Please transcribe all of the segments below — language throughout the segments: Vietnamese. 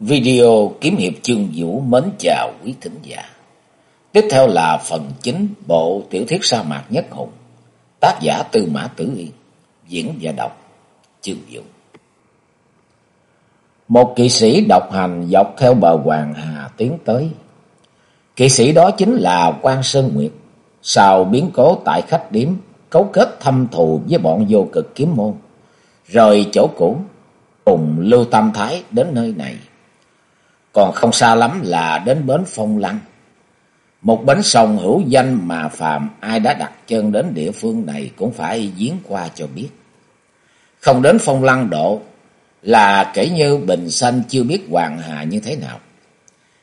Video kiếm hiệp chương vũ mến chào quý thính giả. Tiếp theo là phần chính bộ tiểu thuyết sa mạc nhất hùng. Tác giả Tư Mã Tử Yên. Diễn và đọc chương vũ. Một kỵ sĩ độc hành dọc theo bờ Hoàng Hà tiến tới. Kỵ sĩ đó chính là quan Sơn Nguyệt. Sau biến cố tại khách điếm, cấu kết thâm thù với bọn vô cực kiếm môn. Rời chỗ cũ, cùng Lưu Tam Thái đến nơi này còn không xa lắm là đến bến Phong Lăng. Một bến sông hữu danh mà phàm ai đã đặt chân đến địa phương này cũng phải giếng qua cho biết. Không đến Phong Lăng độ là kể như Bình Xanh chưa biết Hoàng Hà như thế nào.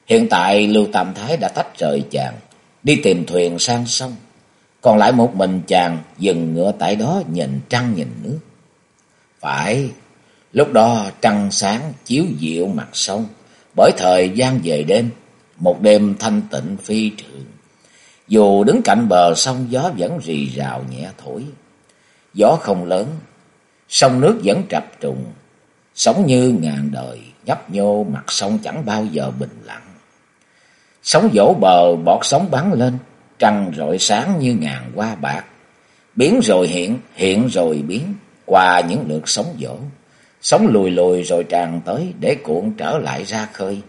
Hiện tại Lưu Tam Thái đã tách rời chàng, đi tìm thuyền sang sông. Còn lại một mình chàng dừng ngựa tại đó nhìn trăng nhìn nước. Phải, lúc đó trăng sáng chiếu dịu mặt sông bởi thời gian về đêm, một đêm thanh tịnh phi thường. Dù đứng cạnh bờ sông gió vẫn rì rào nhẹ thổi. Gió không lớn, sông nước vẫn trập trùng, sống như ngàn đời, nhấp nhô mặt sông chẳng bao giờ bình lặng. Sóng vỗ bờ bọt sóng bắn lên, trăng rọi sáng như ngàn hoa bạc. Biến rồi hiện, hiện rồi biến, qua những lượt sóng vỗ. Sóng lùi lùi rồi tràn tới để cuộn trở lại ra khơi.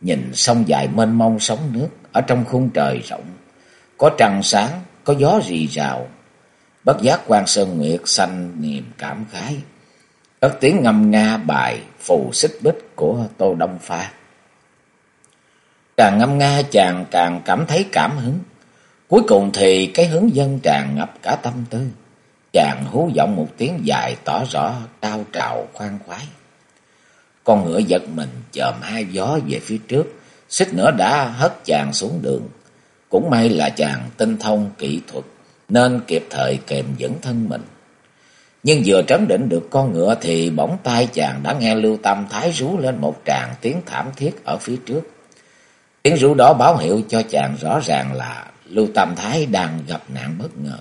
Nhìn sông dài mênh mông sóng nước ở trong khung trời rộng. Có trăng sáng, có gió rì rào. Bất giác quan Sơn Nguyệt xanh niềm cảm khái. Ất tiếng ngâm nga bài phù xích bích của Tô Đông Pha. Càng ngâm nga chàng càng cảm thấy cảm hứng. Cuối cùng thì cái hướng dân tràn ngập cả tâm tư. Chàng hú giọng một tiếng dài tỏ rõ cao trào khoan khoái. Con ngựa giật mình chồm hai gió về phía trước, xích nữa đã hất chàng xuống đường. Cũng may là chàng tinh thông kỹ thuật, nên kịp thời kèm dẫn thân mình. Nhưng vừa trấn định được con ngựa thì bỗng tay chàng đã nghe Lưu Tâm Thái rú lên một tràng tiếng thảm thiết ở phía trước. Tiếng rú đó báo hiệu cho chàng rõ ràng là Lưu Tâm Thái đang gặp nạn bất ngờ.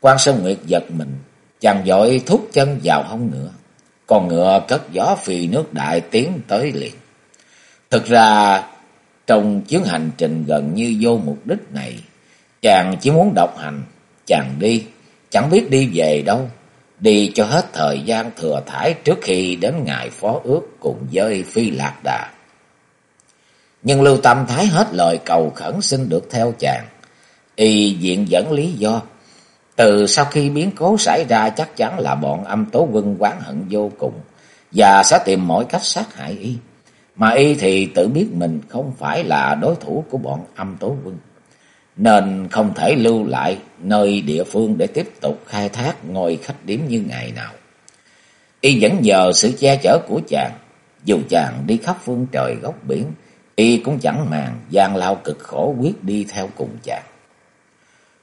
Quan Sơn Nguyệt giật mình, chàng dội thúc chân vào hông ngựa. Con ngựa cất gió phì nước đại tiến tới liền. Thực ra, trong chuyến hành trình gần như vô mục đích này, chàng chỉ muốn độc hành, chàng đi, chẳng biết đi về đâu, đi cho hết thời gian thừa thải trước khi đến ngày phó ước cùng với Phi Lạc Đà. Nhưng Lưu Tâm Thái hết lời cầu khẩn xin được theo chàng, y diện dẫn lý do từ sau khi biến cố xảy ra chắc chắn là bọn âm tố quân quán hận vô cùng và sẽ tìm mọi cách sát hại y. Mà y thì tự biết mình không phải là đối thủ của bọn âm tố quân. Nên không thể lưu lại nơi địa phương để tiếp tục khai thác ngôi khách điểm như ngày nào. Y vẫn nhờ sự che chở của chàng. Dù chàng đi khắp phương trời góc biển, y cũng chẳng màng gian lao cực khổ quyết đi theo cùng chàng.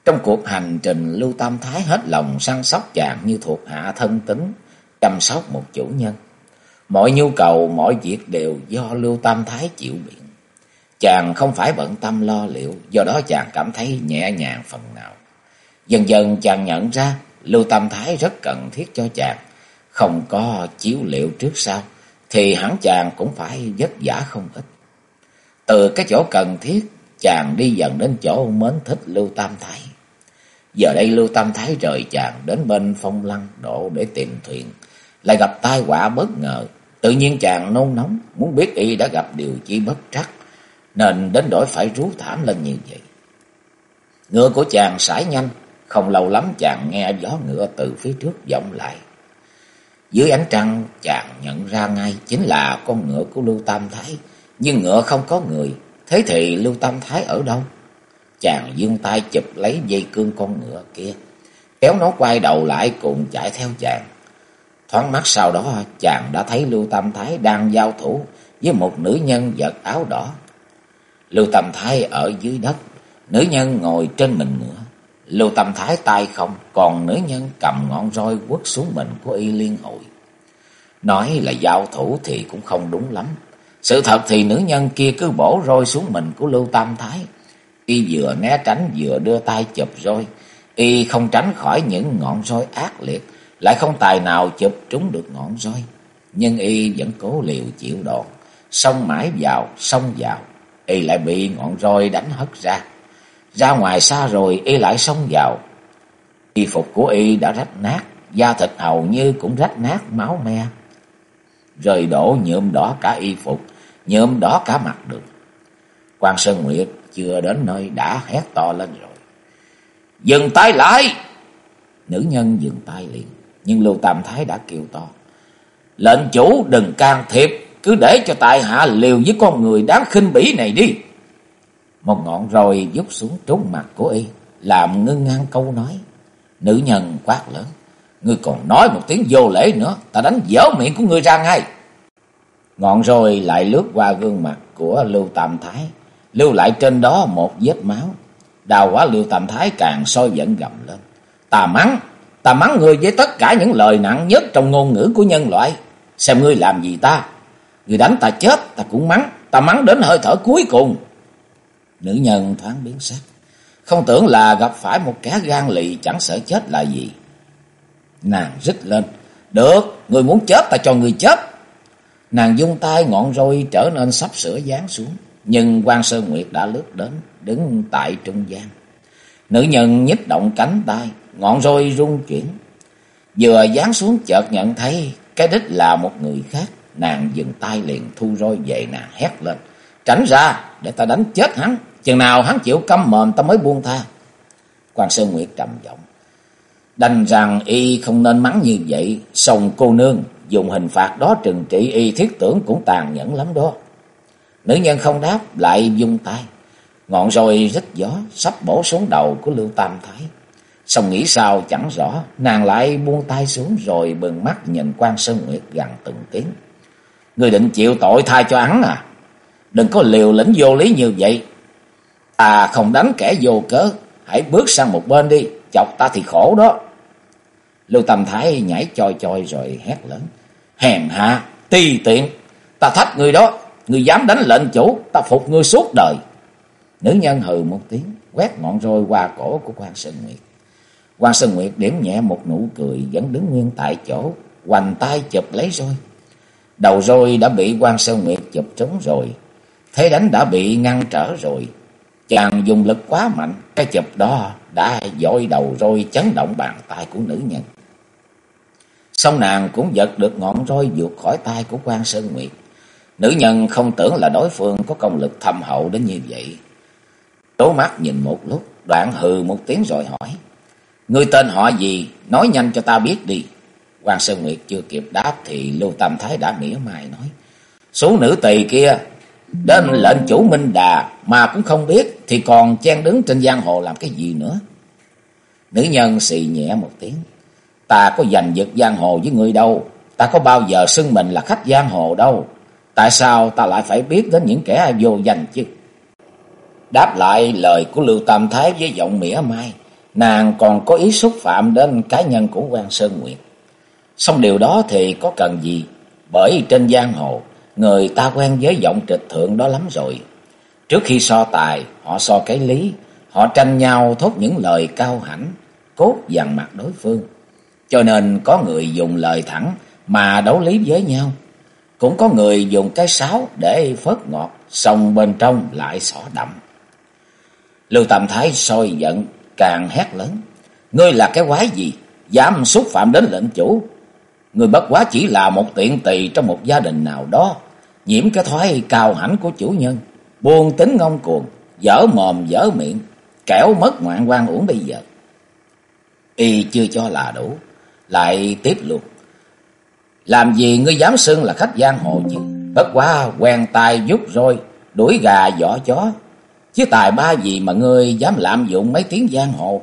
Trong cuộc hành trình Lưu Tam Thái hết lòng săn sóc chàng như thuộc hạ thân tính, chăm sóc một chủ nhân. Mọi nhu cầu, mọi việc đều do Lưu Tam Thái chịu biện. Chàng không phải bận tâm lo liệu, do đó chàng cảm thấy nhẹ nhàng phần nào. Dần dần chàng nhận ra Lưu Tam Thái rất cần thiết cho chàng, không có chiếu liệu trước sau, thì hẳn chàng cũng phải vất vả không ít. Từ cái chỗ cần thiết, chàng đi dần đến chỗ mến thích Lưu Tam Thái. Giờ đây Lưu Tam Thái rời chàng đến bên phong lăng độ để tìm thuyền. Lại gặp tai họa bất ngờ. Tự nhiên chàng nôn nóng, muốn biết y đã gặp điều chi bất trắc. Nên đến đổi phải rú thảm lên như vậy. Ngựa của chàng sải nhanh. Không lâu lắm chàng nghe gió ngựa từ phía trước vọng lại. Dưới ánh trăng chàng nhận ra ngay chính là con ngựa của Lưu Tam Thái. Nhưng ngựa không có người. Thế thì Lưu Tam Thái ở đâu? Chàng dương tay chụp lấy dây cương con ngựa kia, kéo nó quay đầu lại cùng chạy theo chàng. Thoáng mắt sau đó chàng đã thấy Lưu Tam Thái đang giao thủ với một nữ nhân giật áo đỏ. Lưu Tam Thái ở dưới đất, nữ nhân ngồi trên mình ngựa. Lưu Tam Thái tay không, còn nữ nhân cầm ngọn roi quất xuống mình của y liên hội. Nói là giao thủ thì cũng không đúng lắm. Sự thật thì nữ nhân kia cứ bổ roi xuống mình của Lưu Tam Thái. Y vừa né tránh vừa đưa tay chụp roi. Y không tránh khỏi những ngọn roi ác liệt. Lại không tài nào chụp trúng được ngọn roi. nhưng y vẫn cố liều chịu đòn, xông mãi vào, xông vào, y lại bị ngọn roi đánh hất ra. Ra ngoài xa rồi y lại xông vào. Y phục của y đã rách nát, da thịt hầu như cũng rách nát máu me. Rời đổ nhuộm đỏ cả y phục, nhuộm đỏ cả mặt được. quan Sơn Nguyệt chưa đến nơi đã hét to lên rồi. Dừng tay lại! Nữ nhân dừng tay liền, nhưng Lưu Tam Thái đã kêu to. Lệnh chủ đừng can thiệp, cứ để cho tại hạ liều với con người đáng khinh bỉ này đi. Một ngọn roi dút xuống trúng mặt của y, làm ngưng ngang câu nói. Nữ nhân quát lớn. Ngươi còn nói một tiếng vô lễ nữa, ta đánh dở miệng của ngươi ra ngay. Ngọn roi lại lướt qua gương mặt của Lưu Tam Thái, lưu lại trên đó một vết máu. Đào quá Lưu Tam Thái càng soi giận gầm lên. Ta mắng, ta mắng ngươi với tất cả những lời nặng nhất trong ngôn ngữ của nhân loại. Xem ngươi làm gì ta. Ngươi đánh ta chết, ta cũng mắng. Ta mắng đến hơi thở cuối cùng. Nữ nhân thoáng biến sắc. Không tưởng là gặp phải một kẻ gan lì chẳng sợ chết là gì. Nàng rít lên. Được, người muốn chết ta cho người chết. Nàng dung tay ngọn roi trở nên sắp sửa dán xuống. Nhưng quan Sơn Nguyệt đã lướt đến, đứng tại trung gian. Nữ nhân nhích động cánh tay, ngọn roi rung chuyển. Vừa dán xuống chợt nhận thấy cái đích là một người khác. Nàng dừng tay liền thu roi về nàng hét lên. Tránh ra để ta đánh chết hắn. Chừng nào hắn chịu căm mồm ta mới buông tha. Quan Sơn Nguyệt trầm giọng. Đành rằng y không nên mắng như vậy. song cô nương dùng hình phạt đó trừng trị y thiết tưởng cũng tàn nhẫn lắm đó. Nữ nhân không đáp lại dung tay. Ngọn rồi rít gió sắp bổ xuống đầu của Lưu Tam Thái. Xong nghĩ sao chẳng rõ, nàng lại buông tay xuống rồi bừng mắt nhìn quan Sơn Nguyệt gần từng tiếng. Người định chịu tội thay cho hắn à? Đừng có liều lĩnh vô lý như vậy. À không đánh kẻ vô cớ, hãy bước sang một bên đi, chọc ta thì khổ đó. Lưu Tam Thái nhảy choi choi rồi hét lớn. Hèn hạ, ti tiện, ta thách người đó, người dám đánh lệnh chủ, ta phục ngươi suốt đời. Nữ nhân hừ một tiếng, quét ngọn roi qua cổ của quan Sơn Nguyệt. quan Sơn Nguyệt điểm nhẹ một nụ cười, vẫn đứng nguyên tại chỗ, hoành tay chụp lấy roi. Đầu roi đã bị quan Sơn Nguyệt chụp trúng rồi, thế đánh đã bị ngăn trở rồi. Chàng dùng lực quá mạnh, cái chụp đó đã dội đầu roi chấn động bàn tay của nữ nhân. Xong nàng cũng giật được ngọn roi vượt khỏi tay của quan Sơn Nguyệt. Nữ nhân không tưởng là đối phương có công lực thâm hậu đến như vậy. Đố mắt nhìn một lúc, đoạn hừ một tiếng rồi hỏi. Người tên họ gì? Nói nhanh cho ta biết đi. quan Sơn Nguyệt chưa kịp đáp thì Lưu Tam Thái đã mỉa mai nói. Số nữ tỳ kia, đến lệnh chủ Minh Đà mà cũng không biết thì còn chen đứng trên giang hồ làm cái gì nữa. Nữ nhân xì nhẹ một tiếng. Ta có giành giật giang hồ với người đâu. Ta có bao giờ xưng mình là khách giang hồ đâu. Tại sao ta lại phải biết đến những kẻ vô danh chứ? Đáp lại lời của Lưu Tam Thái với giọng mỉa mai, nàng còn có ý xúc phạm đến cá nhân của quan Sơn Nguyệt. Xong điều đó thì có cần gì, bởi trên giang hồ, người ta quen với giọng trịch thượng đó lắm rồi. Trước khi so tài, họ so cái lý, họ tranh nhau thốt những lời cao hãnh, cốt dằn mặt đối phương. Cho nên có người dùng lời thẳng mà đấu lý với nhau. Cũng có người dùng cái sáo để phớt ngọt, xong bên trong lại xỏ đậm. Lưu Tam Thái soi giận, càng hét lớn. Ngươi là cái quái gì? Dám xúc phạm đến lệnh chủ. Ngươi bất quá chỉ là một tiện tỳ trong một gia đình nào đó. Nhiễm cái thói cao hãnh của chủ nhân. Buồn tính ngông cuồng, dở mồm dở miệng. Kẻo mất ngoạn quan uổng bây giờ. Y chưa cho là đủ. Lại tiếp luôn. Làm gì ngươi dám xưng là khách giang hồ chứ? Bất quá quen tay giúp rồi, đuổi gà dọ chó. Chứ tài ba gì mà ngươi dám lạm dụng mấy tiếng giang hồ?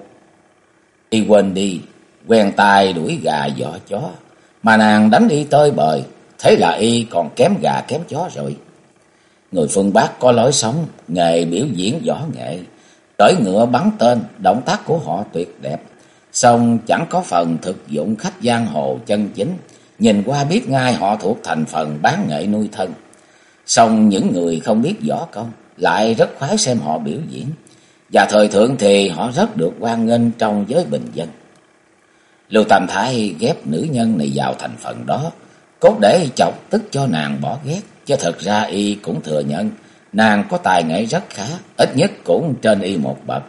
Y quên đi, quen tay đuổi gà dọ chó. Mà nàng đánh y tơi bời, thế là y còn kém gà kém chó rồi. Người phương Bắc có lối sống, nghề biểu diễn võ nghệ. Tới ngựa bắn tên, động tác của họ tuyệt đẹp. Xong chẳng có phần thực dụng khách giang hồ chân chính nhìn qua biết ngay họ thuộc thành phần bán nghệ nuôi thân. Xong những người không biết võ công, lại rất khoái xem họ biểu diễn. Và thời thượng thì họ rất được quan nghênh trong giới bình dân. Lưu Tam Thái ghép nữ nhân này vào thành phần đó, cốt để chọc tức cho nàng bỏ ghét, chứ thật ra y cũng thừa nhận nàng có tài nghệ rất khá, ít nhất cũng trên y một bậc.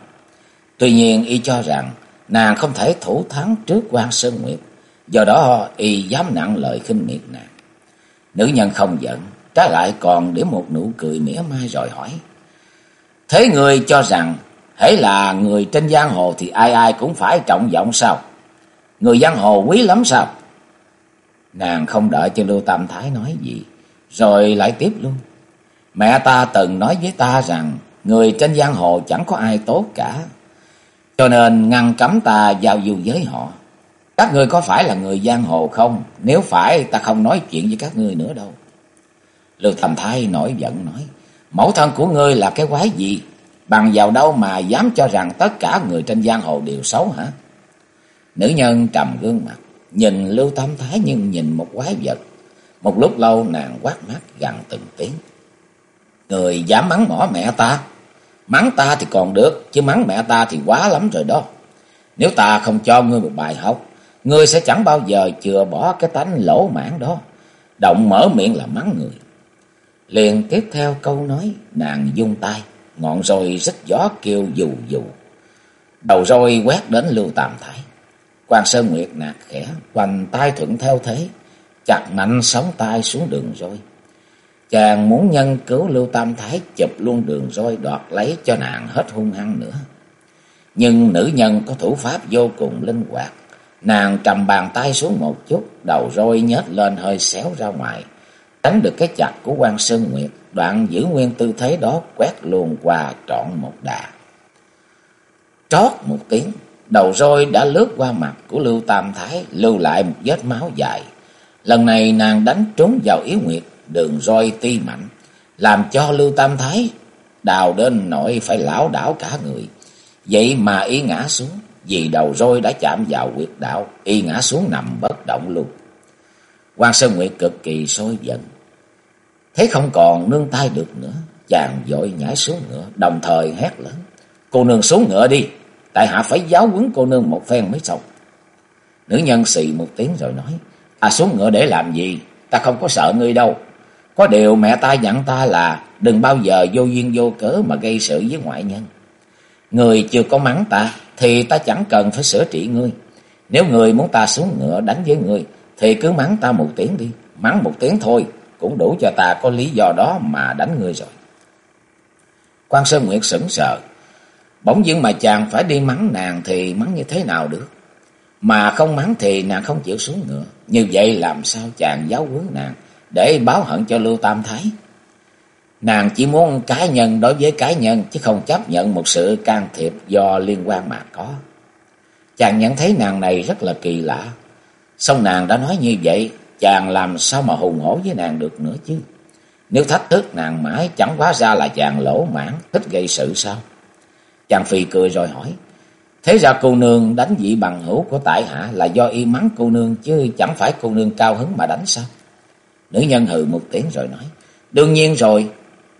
Tuy nhiên y cho rằng nàng không thể thủ thắng trước quan Sơn Nguyệt, do đó y dám nặng lời khinh miệt nàng. Nữ nhân không giận, trái lại còn để một nụ cười mỉa mai rồi hỏi. Thế người cho rằng, hễ là người trên giang hồ thì ai ai cũng phải trọng vọng sao? Người giang hồ quý lắm sao? Nàng không đợi cho Lưu Tam Thái nói gì, rồi lại tiếp luôn. Mẹ ta từng nói với ta rằng, người trên giang hồ chẳng có ai tốt cả. Cho nên ngăn cấm ta giao du với họ. Các người có phải là người giang hồ không? Nếu phải ta không nói chuyện với các ngươi nữa đâu. Lưu thầm Thái nổi giận nói, mẫu thân của ngươi là cái quái gì? Bằng vào đâu mà dám cho rằng tất cả người trên giang hồ đều xấu hả? Nữ nhân trầm gương mặt, nhìn Lưu Tam Thái nhưng nhìn một quái vật. Một lúc lâu nàng quát mắt gần từng tiếng. Người dám mắng mỏ mẹ ta. Mắng ta thì còn được, chứ mắng mẹ ta thì quá lắm rồi đó. Nếu ta không cho ngươi một bài học, ngươi sẽ chẳng bao giờ chừa bỏ cái tánh lỗ mãn đó. Động mở miệng là mắng người. Liền tiếp theo câu nói, nàng dung tay, ngọn rồi rít gió kêu dù dù. Đầu roi quét đến Lưu Tam Thái. Quan Sơn Nguyệt nạt khẽ, quanh tay thuận theo thế, chặt mạnh sóng tay xuống đường roi. Chàng muốn nhân cứu Lưu Tam Thái chụp luôn đường roi đoạt lấy cho nàng hết hung hăng nữa. Nhưng nữ nhân có thủ pháp vô cùng linh hoạt. Nàng trầm bàn tay xuống một chút, đầu roi nhếch lên hơi xéo ra ngoài. Tránh được cái chặt của quan Sơn Nguyệt, đoạn giữ nguyên tư thế đó quét luôn qua trọn một đà. Trót một tiếng, đầu roi đã lướt qua mặt của Lưu Tam Thái, lưu lại một vết máu dài. Lần này nàng đánh trúng vào yếu nguyệt, đường roi ti mạnh, làm cho Lưu Tam Thái đào đến nỗi phải lão đảo cả người. Vậy mà y ngã xuống, vì đầu roi đã chạm vào quyệt đạo, y ngã xuống nằm bất động luôn. Quan Sơn Nguyệt cực kỳ sôi giận. Thế không còn nương tay được nữa, chàng vội nhảy xuống ngựa, đồng thời hét lớn. Cô nương xuống ngựa đi, tại hạ phải giáo huấn cô nương một phen mới xong. Nữ nhân xì một tiếng rồi nói, à xuống ngựa để làm gì, ta không có sợ ngươi đâu. Có điều mẹ ta dặn ta là đừng bao giờ vô duyên vô cớ mà gây sự với ngoại nhân. Người chưa có mắng ta, thì ta chẳng cần phải sửa trị ngươi. Nếu người muốn ta xuống ngựa đánh với ngươi thì cứ mắng ta một tiếng đi. Mắng một tiếng thôi, cũng đủ cho ta có lý do đó mà đánh ngươi rồi. Quan Sơn Nguyệt sững sờ. Bỗng dưng mà chàng phải đi mắng nàng thì mắng như thế nào được? Mà không mắng thì nàng không chịu xuống ngựa. Như vậy làm sao chàng giáo huấn nàng để báo hận cho Lưu Tam Thái? Nàng chỉ muốn cá nhân đối với cá nhân chứ không chấp nhận một sự can thiệp do liên quan mà có. Chàng nhận thấy nàng này rất là kỳ lạ. Xong nàng đã nói như vậy, chàng làm sao mà hùng hổ với nàng được nữa chứ? Nếu thách thức nàng mãi chẳng quá ra là chàng lỗ mãn, thích gây sự sao? Chàng phì cười rồi hỏi. Thế ra cô nương đánh vị bằng hữu của tại hạ là do y mắng cô nương chứ chẳng phải cô nương cao hứng mà đánh sao? Nữ nhân hừ một tiếng rồi nói. Đương nhiên rồi,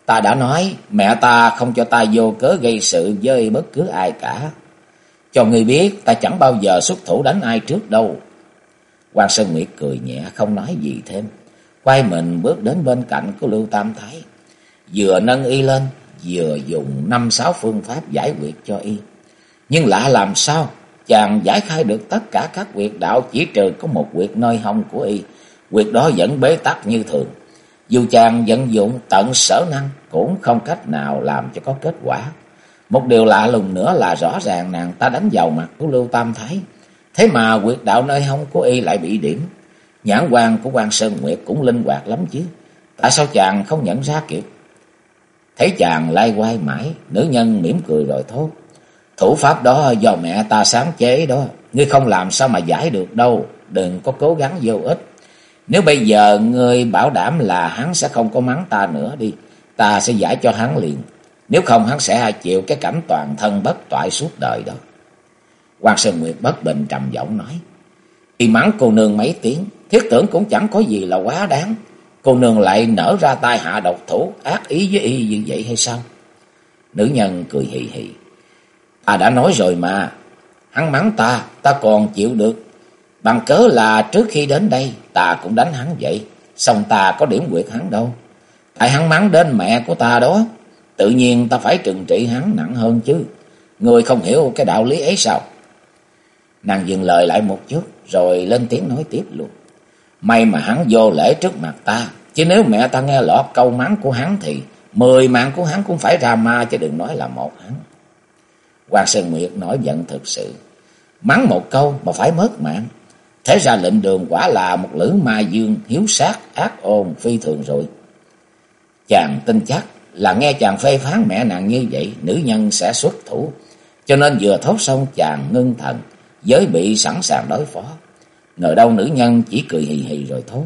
ta đã nói mẹ ta không cho ta vô cớ gây sự với bất cứ ai cả. Cho người biết ta chẳng bao giờ xuất thủ đánh ai trước đâu. Quan Sơn Nguyệt cười nhẹ không nói gì thêm. Quay mình bước đến bên cạnh của Lưu Tam Thái. Vừa nâng y lên, vừa dùng năm sáu phương pháp giải quyết cho y. Nhưng lạ làm sao, chàng giải khai được tất cả các quyệt đạo chỉ trừ có một quyệt nơi hông của y. Quyệt đó vẫn bế tắc như thường. Dù chàng vận dụng tận sở năng cũng không cách nào làm cho có kết quả. Một điều lạ lùng nữa là rõ ràng nàng ta đánh vào mặt của Lưu Tam Thái. Thế mà quyệt đạo nơi hông của y lại bị điểm. Nhãn quan của quan Sơn Nguyệt cũng linh hoạt lắm chứ. Tại sao chàng không nhận ra kịp? Thấy chàng lai quay mãi, nữ nhân mỉm cười rồi thốt. Thủ pháp đó do mẹ ta sáng chế đó, ngươi không làm sao mà giải được đâu, đừng có cố gắng vô ích. Nếu bây giờ ngươi bảo đảm là hắn sẽ không có mắng ta nữa đi, ta sẽ giải cho hắn liền. Nếu không hắn sẽ chịu cái cảnh toàn thân bất toại suốt đời đó. Hoàng Sơn Nguyệt bất bình trầm giọng nói. Thì mắng cô nương mấy tiếng, thiết tưởng cũng chẳng có gì là quá đáng. Cô nương lại nở ra tai hạ độc thủ, ác ý với y như vậy hay sao? Nữ nhân cười hì hì. Ta đã nói rồi mà, hắn mắng ta, ta còn chịu được. Bằng cớ là trước khi đến đây, ta cũng đánh hắn vậy. Xong ta có điểm quyệt hắn đâu. Tại hắn mắng đến mẹ của ta đó. Tự nhiên ta phải trừng trị hắn nặng hơn chứ. Người không hiểu cái đạo lý ấy sao? Nàng dừng lời lại một chút, rồi lên tiếng nói tiếp luôn. May mà hắn vô lễ trước mặt ta. Chứ nếu mẹ ta nghe lọt câu mắng của hắn thì mười mạng của hắn cũng phải ra ma chứ đừng nói là một hắn. Hoàng Sơn Nguyệt nói giận thực sự. Mắng một câu mà phải mất mạng. Thế ra lệnh đường quả là một lữ ma dương hiếu sát ác ôn phi thường rồi. Chàng tin chắc là nghe chàng phê phán mẹ nàng như vậy, nữ nhân sẽ xuất thủ. Cho nên vừa thốt xong chàng ngưng thần, giới bị sẵn sàng đối phó. Nơi đâu nữ nhân chỉ cười hì hì rồi thốt.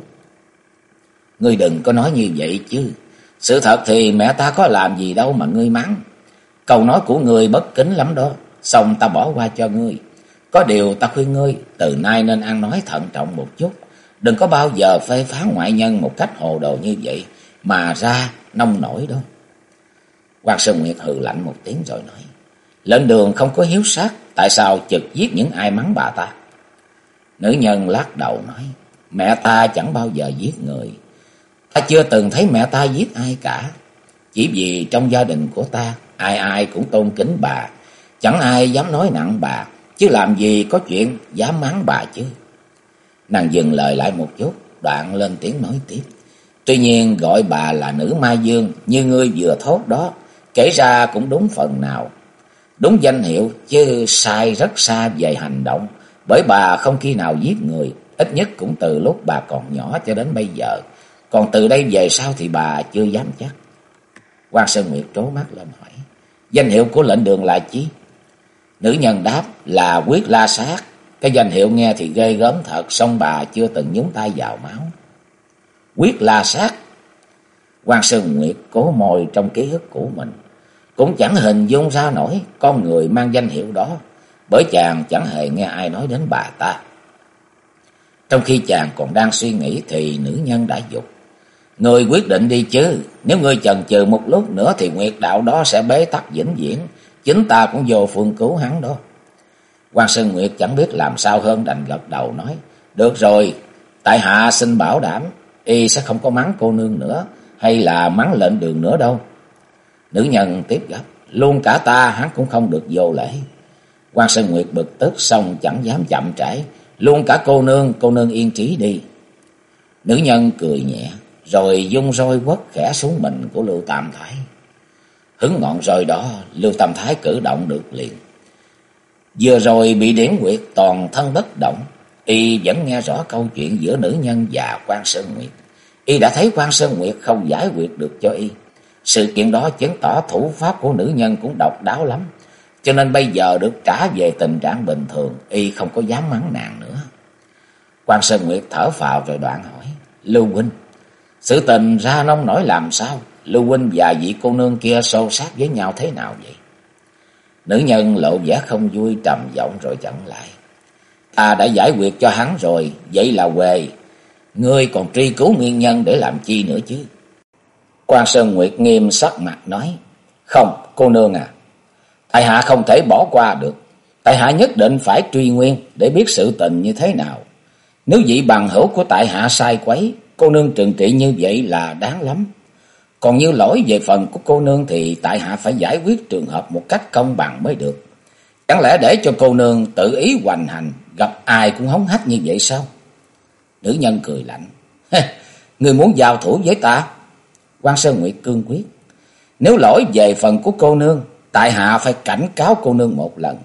Ngươi đừng có nói như vậy chứ. Sự thật thì mẹ ta có làm gì đâu mà ngươi mắng. Câu nói của ngươi bất kính lắm đó. Xong ta bỏ qua cho ngươi. Có điều ta khuyên ngươi từ nay nên ăn nói thận trọng một chút. Đừng có bao giờ phê phán ngoại nhân một cách hồ đồ như vậy mà ra nông nổi đâu. Hoàng Sơn Nguyệt hừ lạnh một tiếng rồi nói. Lên đường không có hiếu sát, tại sao trực giết những ai mắng bà ta? Nữ nhân lắc đầu nói, mẹ ta chẳng bao giờ giết người. Ta chưa từng thấy mẹ ta giết ai cả. Chỉ vì trong gia đình của ta, ai ai cũng tôn kính bà. Chẳng ai dám nói nặng bà, chứ làm gì có chuyện dám mắng bà chứ. Nàng dừng lời lại một chút, đoạn lên tiếng nói tiếp. Tuy nhiên gọi bà là nữ ma dương như ngươi vừa thốt đó, kể ra cũng đúng phần nào. Đúng danh hiệu chứ sai rất xa về hành động, bởi bà không khi nào giết người, ít nhất cũng từ lúc bà còn nhỏ cho đến bây giờ. Còn từ đây về sau thì bà chưa dám chắc. Quan Sơn Nguyệt trố mắt lên hỏi, danh hiệu của lệnh đường là chi? Nữ nhân đáp là quyết la sát. Cái danh hiệu nghe thì ghê gớm thật, song bà chưa từng nhúng tay vào máu. Quyết la sát. Quan Sơn Nguyệt cố mồi trong ký ức của mình. Cũng chẳng hình dung ra nổi con người mang danh hiệu đó. Bởi chàng chẳng hề nghe ai nói đến bà ta. Trong khi chàng còn đang suy nghĩ thì nữ nhân đã dục. Người quyết định đi chứ. Nếu ngươi chần chừ một lúc nữa thì nguyệt đạo đó sẽ bế tắc vĩnh viễn. Chính ta cũng vô phương cứu hắn đó. quan Sơn Nguyệt chẳng biết làm sao hơn đành gật đầu nói. Được rồi, tại hạ xin bảo đảm, y sẽ không có mắng cô nương nữa, hay là mắng lệnh đường nữa đâu. Nữ nhân tiếp gấp, luôn cả ta hắn cũng không được vô lễ. quan Sơn Nguyệt bực tức xong chẳng dám chậm trễ, luôn cả cô nương, cô nương yên trí đi. Nữ nhân cười nhẹ, rồi dung roi quất khẽ xuống mình của Lưu Tam Thái. Hứng ngọn roi đó, Lưu Tam Thái cử động được liền. Vừa rồi bị điển quyệt toàn thân bất động, y vẫn nghe rõ câu chuyện giữa nữ nhân và quan Sơn Nguyệt. Y đã thấy quan Sơn Nguyệt không giải quyết được cho y. Sự kiện đó chứng tỏ thủ pháp của nữ nhân cũng độc đáo lắm. Cho nên bây giờ được trả về tình trạng bình thường, y không có dám mắng nàng nữa. quan Sơn Nguyệt thở phào rồi đoạn hỏi, Lưu Huynh, sự tình ra nông nổi làm sao? Lưu huynh và vị cô nương kia sâu sát với nhau thế nào vậy? Nữ nhân lộ vẻ không vui trầm giọng rồi chặn lại. Ta đã giải quyết cho hắn rồi, vậy là quề. Ngươi còn truy cứu nguyên nhân để làm chi nữa chứ? quan Sơn Nguyệt nghiêm sắc mặt nói. Không, cô nương à. Tại hạ không thể bỏ qua được. Tại hạ nhất định phải truy nguyên để biết sự tình như thế nào. Nếu vị bằng hữu của tại hạ sai quấy, cô nương trừng trị như vậy là đáng lắm. Còn như lỗi về phần của cô nương thì tại hạ phải giải quyết trường hợp một cách công bằng mới được. Chẳng lẽ để cho cô nương tự ý hoành hành, gặp ai cũng hống hách như vậy sao? Nữ nhân cười lạnh. Người muốn giao thủ với ta? quan Sơn Nguyệt cương quyết. Nếu lỗi về phần của cô nương, tại hạ phải cảnh cáo cô nương một lần.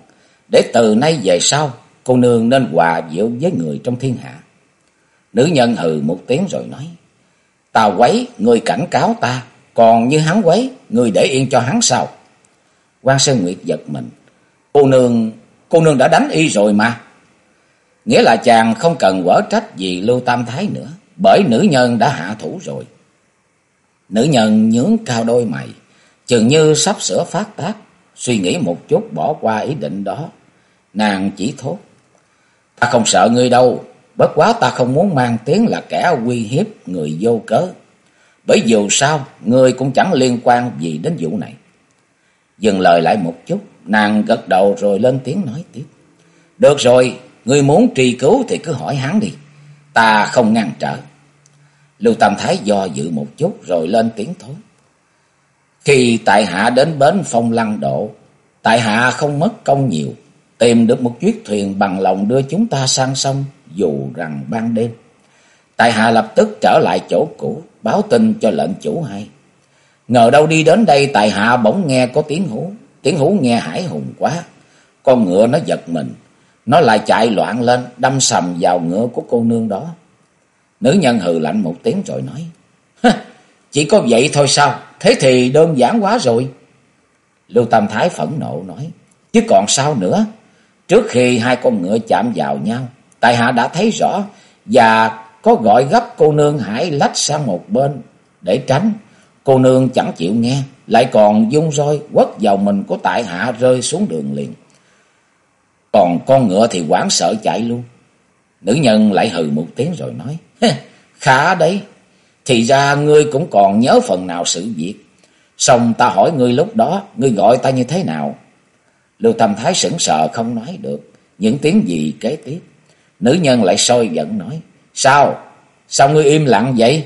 Để từ nay về sau, cô nương nên hòa diệu với người trong thiên hạ. Nữ nhân hừ một tiếng rồi nói. Ta quấy, người cảnh cáo ta, còn như hắn quấy, người để yên cho hắn sao? quan Sơn Nguyệt giật mình. Cô nương, cô nương đã đánh y rồi mà. Nghĩa là chàng không cần quở trách gì Lưu Tam Thái nữa, bởi nữ nhân đã hạ thủ rồi. Nữ nhân nhướng cao đôi mày, chừng như sắp sửa phát tác, suy nghĩ một chút bỏ qua ý định đó. Nàng chỉ thốt, ta không sợ ngươi đâu, Bất quá ta không muốn mang tiếng là kẻ uy hiếp người vô cớ. Bởi dù sao, người cũng chẳng liên quan gì đến vụ này. Dừng lời lại một chút, nàng gật đầu rồi lên tiếng nói tiếp. Được rồi, người muốn trì cứu thì cứ hỏi hắn đi. Ta không ngăn trở. Lưu Tam Thái do dự một chút rồi lên tiếng thôi. Khi tại hạ đến bến phong lăng độ, tại hạ không mất công nhiều, tìm được một chiếc thuyền bằng lòng đưa chúng ta sang sông dù rằng ban đêm. tài hạ lập tức trở lại chỗ cũ, báo tin cho lệnh chủ hay. Ngờ đâu đi đến đây tài hạ bỗng nghe có tiếng hú, tiếng hú nghe hải hùng quá. Con ngựa nó giật mình, nó lại chạy loạn lên, đâm sầm vào ngựa của cô nương đó. Nữ nhân hừ lạnh một tiếng rồi nói, chỉ có vậy thôi sao, thế thì đơn giản quá rồi. Lưu Tam Thái phẫn nộ nói, chứ còn sao nữa, trước khi hai con ngựa chạm vào nhau, tại hạ đã thấy rõ và có gọi gấp cô nương hãy lách sang một bên để tránh. Cô nương chẳng chịu nghe, lại còn dung roi quất vào mình của tại hạ rơi xuống đường liền. Còn con ngựa thì hoảng sợ chạy luôn. Nữ nhân lại hừ một tiếng rồi nói, khá đấy, thì ra ngươi cũng còn nhớ phần nào sự việc. Xong ta hỏi ngươi lúc đó, ngươi gọi ta như thế nào? Lưu Tâm Thái sững sờ không nói được, những tiếng gì kế tiếp. Nữ nhân lại sôi giận nói, sao? Sao ngươi im lặng vậy?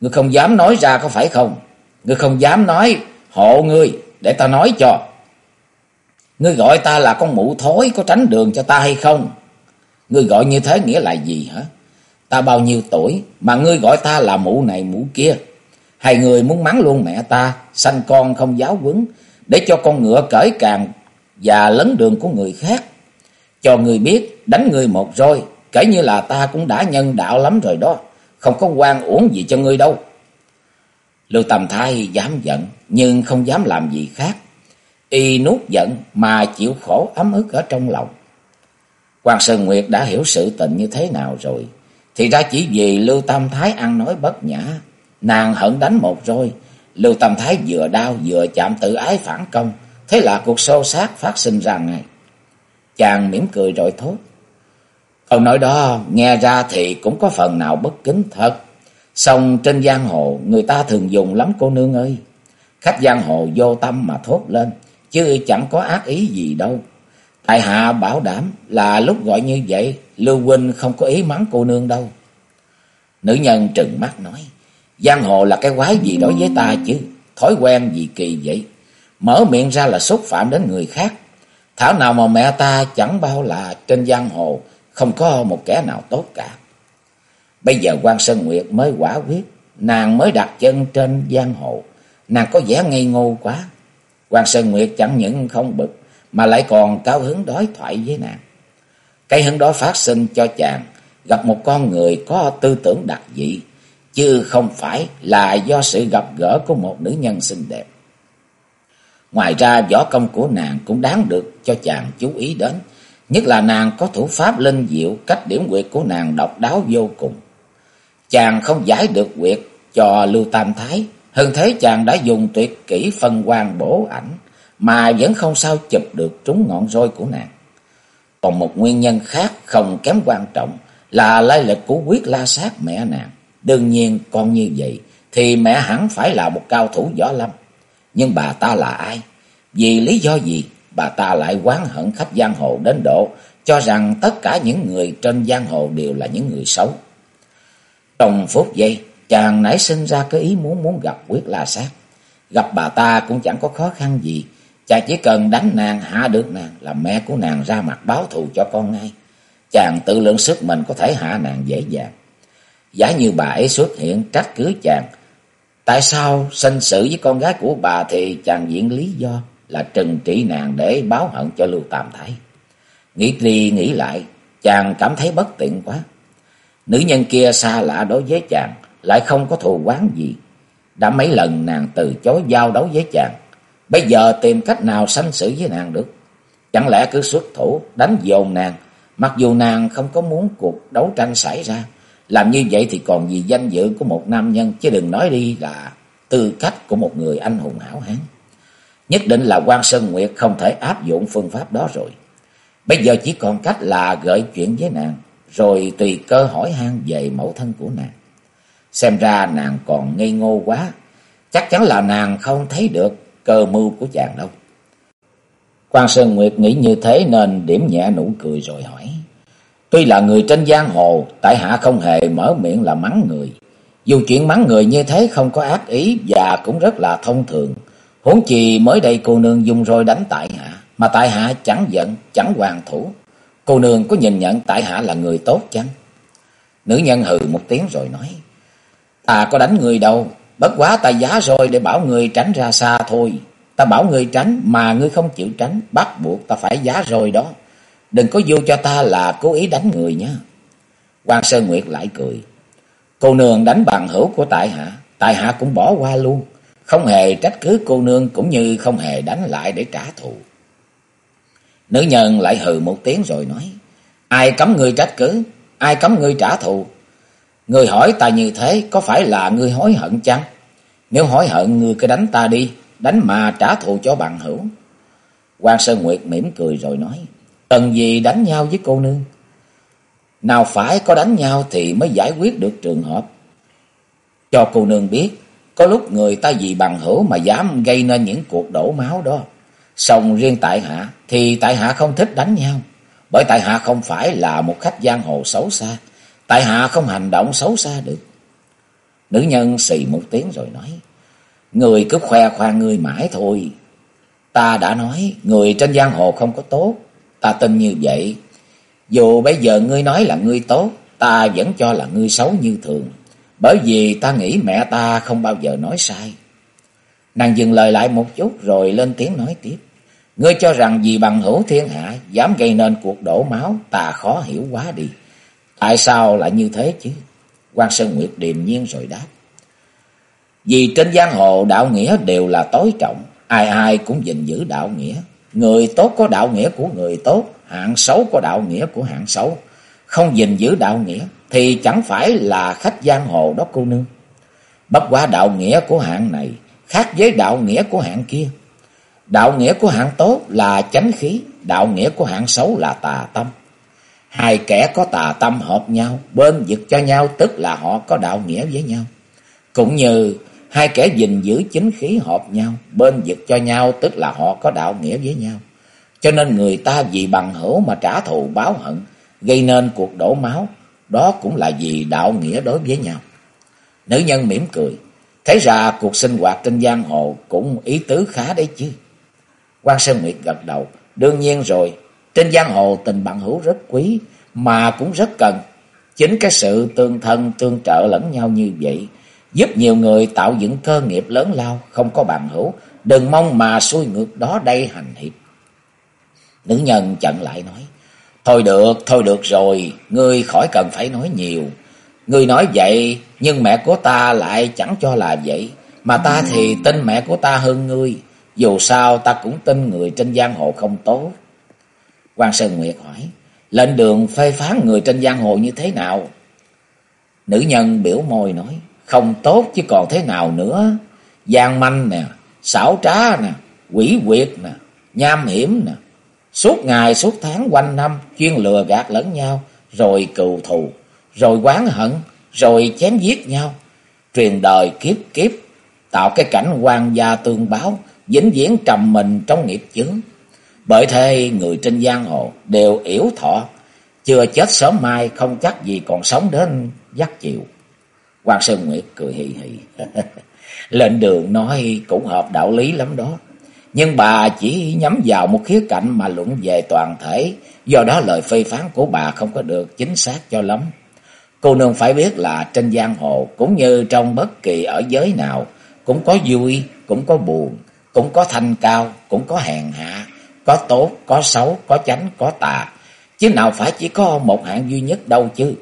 Ngươi không dám nói ra có phải không? Ngươi không dám nói hộ ngươi để ta nói cho. Ngươi gọi ta là con mụ thối có tránh đường cho ta hay không? Ngươi gọi như thế nghĩa là gì hả? Ta bao nhiêu tuổi mà ngươi gọi ta là mụ này mụ kia? Hai người muốn mắng luôn mẹ ta, sanh con không giáo quấn, để cho con ngựa cởi càng và lấn đường của người khác. Cho người biết đánh người một roi, kể như là ta cũng đã nhân đạo lắm rồi đó, không có quan uổng gì cho ngươi đâu. Lưu Tầm Thái dám giận, nhưng không dám làm gì khác. Y nuốt giận mà chịu khổ ấm ức ở trong lòng. Quan Sơn Nguyệt đã hiểu sự tình như thế nào rồi. Thì ra chỉ vì Lưu Tam Thái ăn nói bất nhã. Nàng hận đánh một rồi. Lưu Tam Thái vừa đau vừa chạm tự ái phản công. Thế là cuộc sâu sát phát sinh ra ngay. Chàng mỉm cười rồi thốt. Câu nói đó nghe ra thì cũng có phần nào bất kính thật. Xong trên giang hồ người ta thường dùng lắm cô nương ơi. Khách giang hồ vô tâm mà thốt lên. Chứ chẳng có ác ý gì đâu. Tại hạ bảo đảm là lúc gọi như vậy, Lưu Huynh không có ý mắng cô nương đâu. Nữ nhân trừng mắt nói, Giang hồ là cái quái gì đối với ta chứ, thói quen gì kỳ vậy. Mở miệng ra là xúc phạm đến người khác. Thảo nào mà mẹ ta chẳng bao là trên giang hồ, không có một kẻ nào tốt cả. Bây giờ quan Sơn Nguyệt mới quả quyết, nàng mới đặt chân trên giang hồ, nàng có vẻ ngây ngô quá. quan Sơn Nguyệt chẳng những không bực, mà lại còn cao hứng đối thoại với nàng. Cái hứng đó phát sinh cho chàng gặp một con người có tư tưởng đặc dị, chứ không phải là do sự gặp gỡ của một nữ nhân xinh đẹp. Ngoài ra võ công của nàng cũng đáng được cho chàng chú ý đến, nhất là nàng có thủ pháp linh diệu, cách điểm quyệt của nàng độc đáo vô cùng. Chàng không giải được quyệt cho Lưu Tam Thái, hơn thế chàng đã dùng tuyệt kỹ phân quan bổ ảnh, mà vẫn không sao chụp được trúng ngọn roi của nàng. Còn một nguyên nhân khác không kém quan trọng là lai lịch của quyết la sát mẹ nàng. Đương nhiên con như vậy thì mẹ hẳn phải là một cao thủ võ lâm. Nhưng bà ta là ai? Vì lý do gì bà ta lại quán hận khách giang hồ đến độ cho rằng tất cả những người trên giang hồ đều là những người xấu. Trong phút giây, chàng nảy sinh ra cái ý muốn muốn gặp quyết la sát. Gặp bà ta cũng chẳng có khó khăn gì, Chàng chỉ cần đánh nàng hạ được nàng là mẹ của nàng ra mặt báo thù cho con ngay. Chàng tự lượng sức mình có thể hạ nàng dễ dàng. Giả như bà ấy xuất hiện trách cứ chàng. Tại sao sinh sự với con gái của bà thì chàng diễn lý do là trừng trị nàng để báo hận cho Lưu Tam Thái. Nghĩ đi nghĩ lại, chàng cảm thấy bất tiện quá. Nữ nhân kia xa lạ đối với chàng, lại không có thù quán gì. Đã mấy lần nàng từ chối giao đấu với chàng, Bây giờ tìm cách nào sanh xử với nàng được. Chẳng lẽ cứ xuất thủ đánh dồn nàng. Mặc dù nàng không có muốn cuộc đấu tranh xảy ra. Làm như vậy thì còn gì danh dự của một nam nhân. Chứ đừng nói đi là tư cách của một người anh hùng hảo hán. Nhất định là quan Sơn Nguyệt không thể áp dụng phương pháp đó rồi. Bây giờ chỉ còn cách là gợi chuyện với nàng. Rồi tùy cơ hỏi han về mẫu thân của nàng. Xem ra nàng còn ngây ngô quá. Chắc chắn là nàng không thấy được cơ mưu của chàng đâu. Quan Sơn Nguyệt nghĩ như thế nên điểm nhẹ nụ cười rồi hỏi. Tuy là người trên giang hồ, tại hạ không hề mở miệng là mắng người. Dù chuyện mắng người như thế không có ác ý và cũng rất là thông thường. Huống chi mới đây cô nương dùng rồi đánh tại hạ, mà tại hạ chẳng giận, chẳng hoàn thủ. Cô nương có nhìn nhận tại hạ là người tốt chăng? Nữ nhân hừ một tiếng rồi nói. Ta có đánh người đâu, bất quá ta giá rồi để bảo người tránh ra xa thôi. Ta bảo người tránh mà ngươi không chịu tránh, bắt buộc ta phải giá rồi đó. Đừng có vô cho ta là cố ý đánh người nhé. Quan Sơn Nguyệt lại cười. Cô nương đánh bằng hữu của tại hạ, tại hạ cũng bỏ qua luôn. Không hề trách cứ cô nương cũng như không hề đánh lại để trả thù. Nữ nhân lại hừ một tiếng rồi nói. Ai cấm người trách cứ, ai cấm người trả thù. Người hỏi ta như thế có phải là người hối hận chăng? Nếu hối hận người cứ đánh ta đi, đánh mà trả thù cho bằng hữu. quan Sơn Nguyệt mỉm cười rồi nói. Cần gì đánh nhau với cô nương? Nào phải có đánh nhau thì mới giải quyết được trường hợp. Cho cô nương biết, có lúc người ta vì bằng hữu mà dám gây nên những cuộc đổ máu đó. Xong riêng tại hạ thì tại hạ không thích đánh nhau. Bởi tại hạ không phải là một khách giang hồ xấu xa. Tại hạ không hành động xấu xa được. Nữ nhân xì một tiếng rồi nói. Người cứ khoe khoang người mãi thôi. Ta đã nói người trên giang hồ không có tốt. Ta tin như vậy. Dù bây giờ ngươi nói là ngươi tốt, ta vẫn cho là ngươi xấu như thường. Bởi vì ta nghĩ mẹ ta không bao giờ nói sai. Nàng dừng lời lại một chút rồi lên tiếng nói tiếp. Ngươi cho rằng vì bằng hữu thiên hạ dám gây nên cuộc đổ máu, ta khó hiểu quá đi. Tại sao lại như thế chứ? quan Sơn Nguyệt điềm nhiên rồi đáp. Vì trên giang hồ đạo nghĩa đều là tối trọng, ai ai cũng gìn giữ đạo nghĩa. Người tốt có đạo nghĩa của người tốt, hạng xấu có đạo nghĩa của hạng xấu. Không gìn giữ đạo nghĩa thì chẳng phải là khách giang hồ đó cô nương. Bất quá đạo nghĩa của hạng này khác với đạo nghĩa của hạng kia. Đạo nghĩa của hạng tốt là chánh khí, đạo nghĩa của hạng xấu là tà tâm. Hai kẻ có tà tâm hợp nhau, bên vực cho nhau tức là họ có đạo nghĩa với nhau. Cũng như hai kẻ gìn giữ chính khí hợp nhau, bên vực cho nhau tức là họ có đạo nghĩa với nhau. Cho nên người ta vì bằng hữu mà trả thù báo hận, gây nên cuộc đổ máu, đó cũng là vì đạo nghĩa đối với nhau. Nữ nhân mỉm cười, thấy ra cuộc sinh hoạt trên giang hồ cũng ý tứ khá đấy chứ. quan Sơn Nguyệt gật đầu, đương nhiên rồi, trên giang hồ tình bằng hữu rất quý, mà cũng rất cần. Chính cái sự tương thân tương trợ lẫn nhau như vậy, giúp nhiều người tạo dựng cơ nghiệp lớn lao, không có bằng hữu, đừng mong mà xuôi ngược đó đây hành hiệp. Nữ nhân chặn lại nói, Thôi được, thôi được rồi, ngươi khỏi cần phải nói nhiều. Ngươi nói vậy, nhưng mẹ của ta lại chẳng cho là vậy. Mà ta thì tin mẹ của ta hơn ngươi. Dù sao ta cũng tin người trên giang hồ không tốt. quan Sơn Nguyệt hỏi, lệnh đường phê phán người trên giang hồ như thế nào? Nữ nhân biểu môi nói, không tốt chứ còn thế nào nữa. Giang manh nè, xảo trá nè, quỷ quyệt nè, nham hiểm nè, Suốt ngày suốt tháng quanh năm chuyên lừa gạt lẫn nhau, rồi cừu thù, rồi quán hận, rồi chém giết nhau, truyền đời kiếp kiếp, tạo cái cảnh quan gia tương báo, vĩnh viễn trầm mình trong nghiệp chướng. Bởi thế người trên giang hồ đều yếu thọ, chưa chết sớm mai không chắc gì còn sống đến giấc chịu. Quan Sơn Nguyệt cười hì hì. Lệnh đường nói cũng hợp đạo lý lắm đó. Nhưng bà chỉ nhắm vào một khía cạnh mà luận về toàn thể, do đó lời phê phán của bà không có được chính xác cho lắm. Cô nương phải biết là trên giang hồ cũng như trong bất kỳ ở giới nào, cũng có vui, cũng có buồn, cũng có thanh cao, cũng có hèn hạ, có tốt, có xấu, có chánh, có tà. Chứ nào phải chỉ có một hạng duy nhất đâu chứ.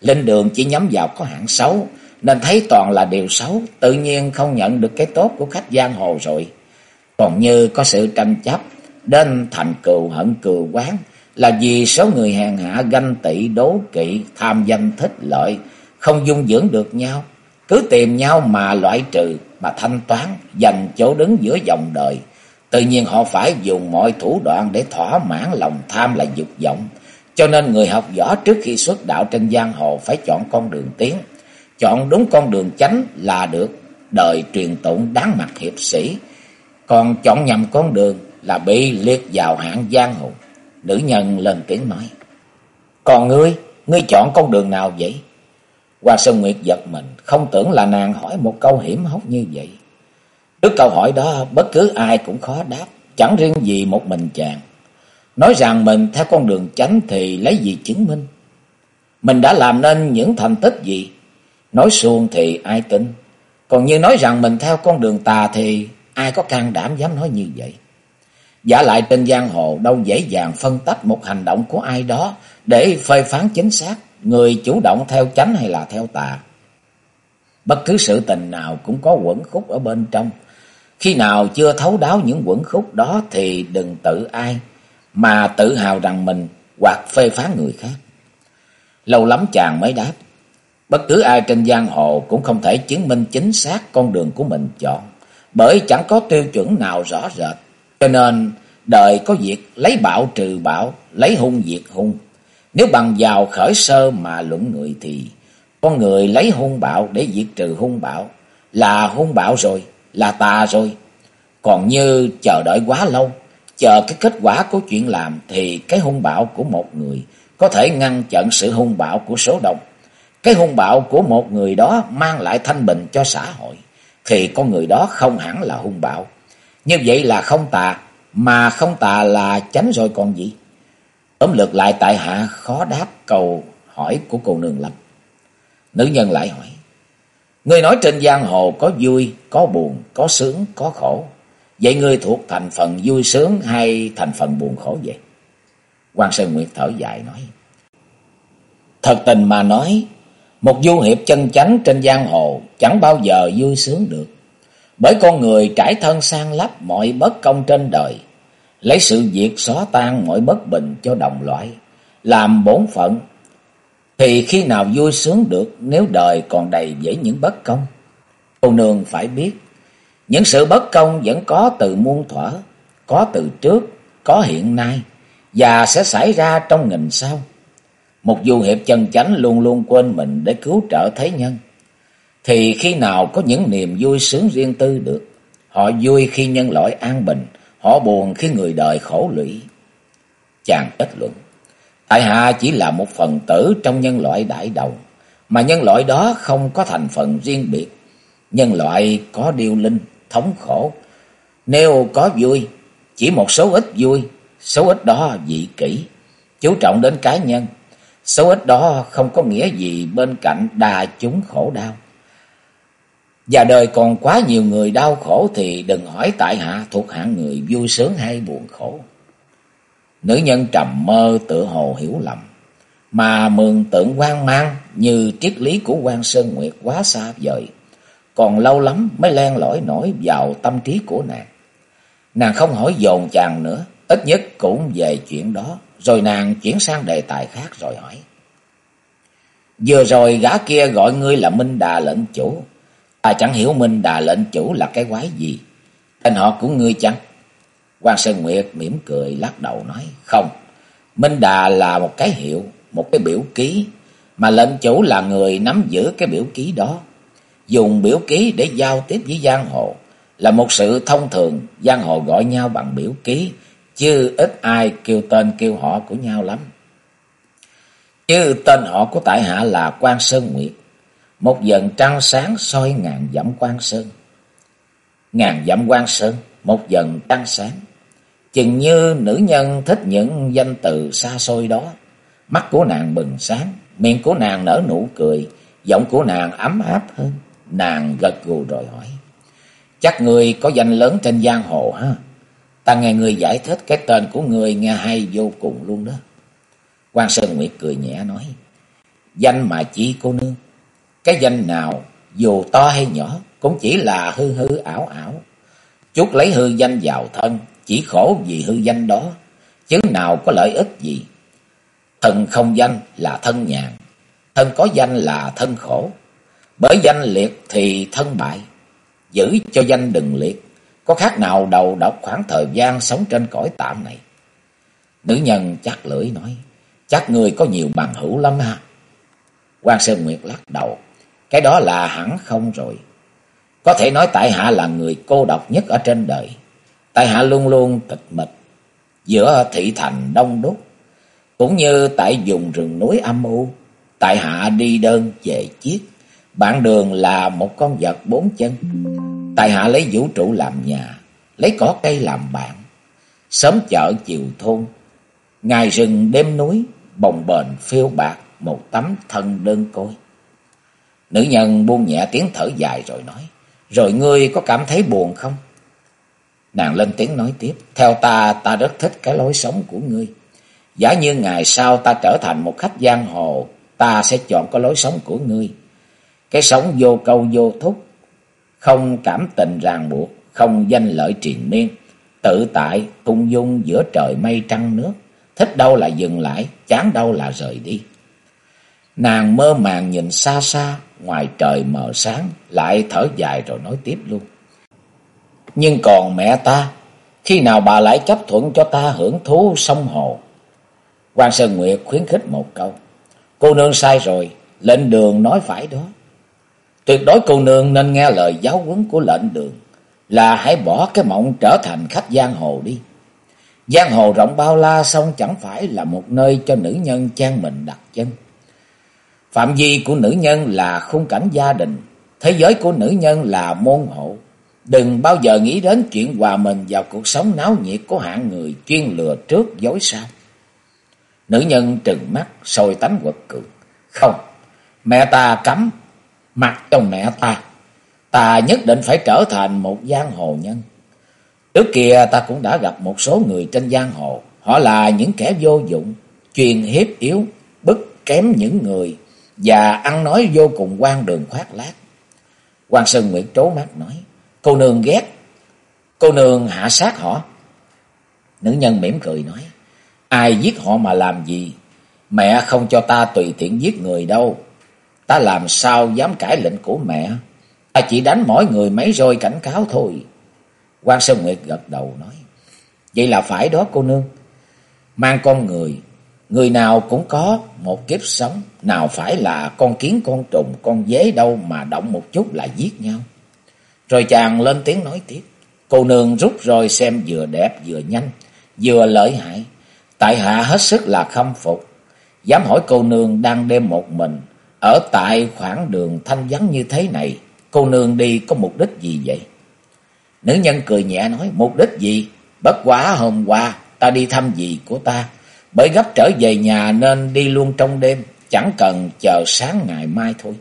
Lên đường chỉ nhắm vào có hạng xấu, nên thấy toàn là điều xấu, tự nhiên không nhận được cái tốt của khách giang hồ rồi. Còn như có sự tranh chấp đến thành cừu hận cừu quán là vì số người hèn hạ ganh tị đố kỵ tham danh thích lợi không dung dưỡng được nhau. Cứ tìm nhau mà loại trừ mà thanh toán dành chỗ đứng giữa dòng đời. Tự nhiên họ phải dùng mọi thủ đoạn để thỏa mãn lòng tham là dục vọng. Cho nên người học võ trước khi xuất đạo trên giang hồ phải chọn con đường tiến chọn đúng con đường chánh là được đời truyền tụng đáng mặt hiệp sĩ còn chọn nhầm con đường là bị liệt vào hạng giang hồ. Nữ nhân lên tiếng nói. Còn ngươi, ngươi chọn con đường nào vậy? Hoa Sơn Nguyệt giật mình, không tưởng là nàng hỏi một câu hiểm hóc như vậy. Trước câu hỏi đó, bất cứ ai cũng khó đáp, chẳng riêng gì một mình chàng. Nói rằng mình theo con đường chánh thì lấy gì chứng minh? Mình đã làm nên những thành tích gì? Nói suông thì ai tin? Còn như nói rằng mình theo con đường tà thì ai có can đảm dám nói như vậy? Giả lại trên giang hồ đâu dễ dàng phân tách một hành động của ai đó để phê phán chính xác, người chủ động theo chánh hay là theo tà. Bất cứ sự tình nào cũng có quẩn khúc ở bên trong. Khi nào chưa thấu đáo những quẩn khúc đó thì đừng tự ai mà tự hào rằng mình hoặc phê phán người khác. Lâu lắm chàng mới đáp. Bất cứ ai trên giang hồ cũng không thể chứng minh chính xác con đường của mình chọn. Bởi chẳng có tiêu chuẩn nào rõ rệt. Cho nên đời có việc lấy bạo trừ bạo, lấy hung diệt hung. Nếu bằng vào khởi sơ mà luận người thì con người lấy hung bạo để diệt trừ hung bạo là hung bạo rồi, là tà rồi. Còn như chờ đợi quá lâu, chờ cái kết quả của chuyện làm thì cái hung bạo của một người có thể ngăn chặn sự hung bạo của số đông. Cái hung bạo của một người đó mang lại thanh bình cho xã hội thì con người đó không hẳn là hung bạo. Như vậy là không tà, mà không tà là tránh rồi còn gì. Tóm lược lại tại hạ khó đáp câu hỏi của cô nương lâm. Nữ nhân lại hỏi. người nói trên giang hồ có vui, có buồn, có sướng, có khổ. Vậy người thuộc thành phần vui sướng hay thành phần buồn khổ vậy? Quan Sơn Nguyệt thở dài nói. Thật tình mà nói, một du hiệp chân chánh trên giang hồ chẳng bao giờ vui sướng được. Bởi con người trải thân sang lấp mọi bất công trên đời, lấy sự diệt xóa tan mọi bất bình cho đồng loại, làm bổn phận, thì khi nào vui sướng được nếu đời còn đầy dẫy những bất công? Cô nương phải biết, những sự bất công vẫn có từ muôn thuở, có từ trước, có hiện nay, và sẽ xảy ra trong nghìn sau. Một du hiệp chân chánh luôn luôn quên mình để cứu trợ thế nhân. Thì khi nào có những niềm vui sướng riêng tư được? Họ vui khi nhân loại an bình, họ buồn khi người đời khổ lụy. Chàng kết luận, tại hạ chỉ là một phần tử trong nhân loại đại đồng, mà nhân loại đó không có thành phần riêng biệt. Nhân loại có điêu linh, thống khổ. Nếu có vui, chỉ một số ít vui, số ít đó dị kỷ, chú trọng đến cá nhân. Số ít đó không có nghĩa gì bên cạnh đà chúng khổ đau. Và đời còn quá nhiều người đau khổ thì đừng hỏi tại hạ thuộc hạng người vui sướng hay buồn khổ. Nữ nhân trầm mơ tự hồ hiểu lầm, mà mường tượng quan mang như triết lý của quan Sơn Nguyệt quá xa vời. Còn lâu lắm mới len lỏi nổi vào tâm trí của nàng. Nàng không hỏi dồn chàng nữa, ít nhất cũng về chuyện đó. Rồi nàng chuyển sang đề tài khác rồi hỏi. Vừa rồi gã kia gọi ngươi là Minh Đà lệnh chủ. Ta chẳng hiểu Minh Đà lệnh chủ là cái quái gì. Tên họ của ngươi chăng? quan Sơn Nguyệt mỉm cười lắc đầu nói. Không, Minh Đà là một cái hiệu, một cái biểu ký. Mà lệnh chủ là người nắm giữ cái biểu ký đó. Dùng biểu ký để giao tiếp với giang hồ. Là một sự thông thường, giang hồ gọi nhau bằng biểu ký chứ ít ai kêu tên kêu họ của nhau lắm. Chứ tên họ của tại hạ là Quan Sơn Nguyệt, một dần trăng sáng soi ngàn dặm Quan Sơn. Ngàn dặm Quan Sơn, một dần trăng sáng. Chừng như nữ nhân thích những danh từ xa xôi đó. Mắt của nàng bừng sáng, miệng của nàng nở nụ cười, giọng của nàng ấm áp hơn. Nàng gật gù rồi hỏi. Chắc người có danh lớn trên giang hồ ha? Ta nghe người giải thích cái tên của người nghe hay vô cùng luôn đó. quan Sơn Nguyệt cười nhẹ nói. Danh mà chỉ cô nương. Cái danh nào, dù to hay nhỏ, cũng chỉ là hư hư ảo ảo. Chút lấy hư danh vào thân, chỉ khổ vì hư danh đó. Chứ nào có lợi ích gì. Thân không danh là thân nhàn. Thân có danh là thân khổ. Bởi danh liệt thì thân bại. Giữ cho danh đừng liệt có khác nào đầu độc khoảng thời gian sống trên cõi tạm này. Nữ nhân chắc lưỡi nói. Chắc người có nhiều bằng hữu lắm ha. quan Sơn Nguyệt lắc đầu. Cái đó là hẳn không rồi. Có thể nói tại hạ là người cô độc nhất ở trên đời. Tại hạ luôn luôn tịch mịch. Giữa thị thành đông đúc. Cũng như tại vùng rừng núi âm u, tại hạ đi đơn về chiếc, bạn đường là một con vật bốn chân. Tại hạ lấy vũ trụ làm nhà, lấy cỏ cây làm bạn. Sớm chợ chiều thôn, ngày rừng đêm núi, bồng bềnh phiêu bạc, một tấm thân đơn côi. Nữ nhân buông nhẹ tiếng thở dài rồi nói, rồi ngươi có cảm thấy buồn không? Nàng lên tiếng nói tiếp, theo ta, ta rất thích cái lối sống của ngươi. Giả như ngày sau ta trở thành một khách giang hồ, ta sẽ chọn cái lối sống của ngươi. Cái sống vô câu vô thúc, không cảm tình ràng buộc, không danh lợi triền miên, tự tại, tung dung giữa trời mây trăng nước, thích đâu là dừng lại, chán đâu là rời đi. Nàng mơ màng nhìn xa xa, ngoài trời mờ sáng, lại thở dài rồi nói tiếp luôn. Nhưng còn mẹ ta, khi nào bà lại chấp thuận cho ta hưởng thú sông hồ? Quan Sơn Nguyệt khuyến khích một câu. Cô nương sai rồi, lên đường nói phải đó. Tuyệt đối cô nương nên nghe lời giáo huấn của lệnh đường, là hãy bỏ cái mộng trở thành khách giang hồ đi. Giang hồ rộng bao la song chẳng phải là một nơi cho nữ nhân trang mình đặt chân. Phạm vi của nữ nhân là khung cảnh gia đình, thế giới của nữ nhân là môn hộ. Đừng bao giờ nghĩ đến chuyện hòa mình vào cuộc sống náo nhiệt của hạng người chuyên lừa trước dối sau. Nữ nhân trừng mắt, sôi tánh quật cường. Không, mẹ ta cấm, mặt trong mẹ ta. Ta nhất định phải trở thành một giang hồ nhân. Trước kia ta cũng đã gặp một số người trên giang hồ. Họ là những kẻ vô dụng, truyền hiếp yếu, bức kém những người và ăn nói vô cùng quan đường khoác lác. Quan Sơn Nguyệt trố mắt nói, cô nương ghét, cô nương hạ sát họ. Nữ nhân mỉm cười nói, ai giết họ mà làm gì, mẹ không cho ta tùy tiện giết người đâu. Ta làm sao dám cãi lệnh của mẹ, ta chỉ đánh mỗi người mấy roi cảnh cáo thôi. Quan Sơn Nguyệt gật đầu nói, vậy là phải đó cô nương, mang con người Người nào cũng có một kiếp sống, nào phải là con kiến con trùng, con dế đâu mà động một chút là giết nhau. Rồi chàng lên tiếng nói tiếp, cô nương rút rồi xem vừa đẹp vừa nhanh, vừa lợi hại. Tại hạ hết sức là khâm phục, dám hỏi cô nương đang đêm một mình, ở tại khoảng đường thanh vắng như thế này, cô nương đi có mục đích gì vậy? Nữ nhân cười nhẹ nói, mục đích gì? Bất quá hôm qua ta đi thăm gì của ta, bởi gấp trở về nhà nên đi luôn trong đêm, chẳng cần chờ sáng ngày mai thôi.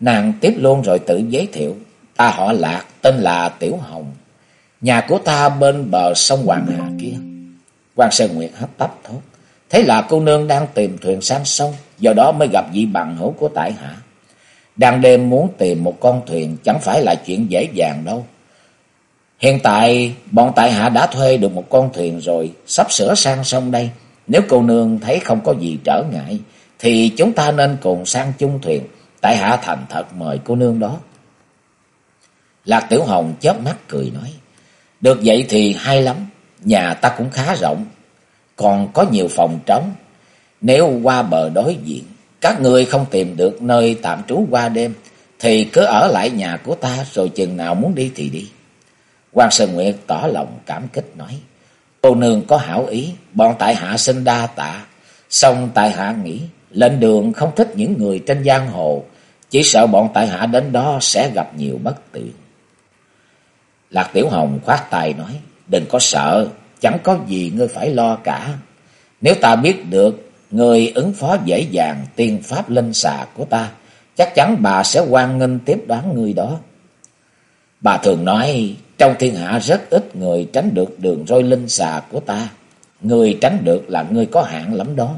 Nàng tiếp luôn rồi tự giới thiệu, ta họ Lạc, tên là Tiểu Hồng. Nhà của ta bên bờ sông Hoàng Hà kia. quan Sơn Nguyệt hấp tấp thốt. Thế là cô nương đang tìm thuyền sang sông, do đó mới gặp vị bằng hữu của tại hạ. Đang đêm muốn tìm một con thuyền chẳng phải là chuyện dễ dàng đâu. Hiện tại bọn tại hạ đã thuê được một con thuyền rồi, sắp sửa sang sông đây. Nếu cô nương thấy không có gì trở ngại, thì chúng ta nên cùng sang chung thuyền. Tại hạ thành thật mời cô nương đó. Lạc Tiểu Hồng chớp mắt cười nói, được vậy thì hay lắm, nhà ta cũng khá rộng, còn có nhiều phòng trống. Nếu qua bờ đối diện, các người không tìm được nơi tạm trú qua đêm, thì cứ ở lại nhà của ta rồi chừng nào muốn đi thì đi. Quan Sơn Nguyệt tỏ lòng cảm kích nói. Cô nương có hảo ý, bọn tại hạ xin đa tạ. Xong tại hạ nghĩ, lên đường không thích những người trên giang hồ, chỉ sợ bọn tại hạ đến đó sẽ gặp nhiều bất tiện. Lạc Tiểu Hồng khoát tay nói, đừng có sợ, chẳng có gì ngươi phải lo cả. Nếu ta biết được người ứng phó dễ dàng tiên pháp linh xà của ta, chắc chắn bà sẽ quan nghênh tiếp đoán người đó. Bà thường nói, trong thiên hạ rất ít người tránh được đường roi linh xà của ta. Người tránh được là người có hạn lắm đó.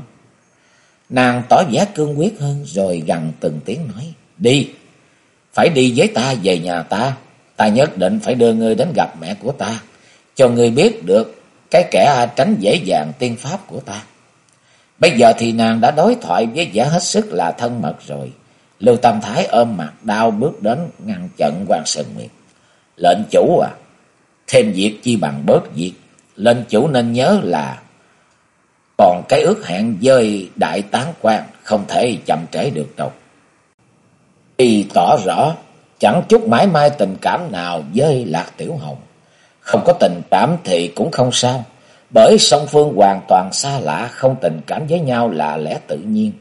Nàng tỏ vẻ cương quyết hơn rồi gần từng tiếng nói. Đi, phải đi với ta về nhà ta. Ta nhất định phải đưa ngươi đến gặp mẹ của ta. Cho ngươi biết được cái kẻ tránh dễ dàng tiên pháp của ta. Bây giờ thì nàng đã đối thoại với vẻ hết sức là thân mật rồi. Lưu Tam Thái ôm mặt đau bước đến ngăn chặn quan Sơn Nguyệt. Lệnh chủ à, thêm việc chi bằng bớt việc. Lệnh chủ nên nhớ là còn cái ước hẹn với đại tán quan không thể chậm trễ được đâu. Y tỏ rõ chẳng chút mãi mai tình cảm nào với Lạc Tiểu Hồng. Không có tình cảm thì cũng không sao. Bởi song phương hoàn toàn xa lạ, không tình cảm với nhau là lẽ tự nhiên.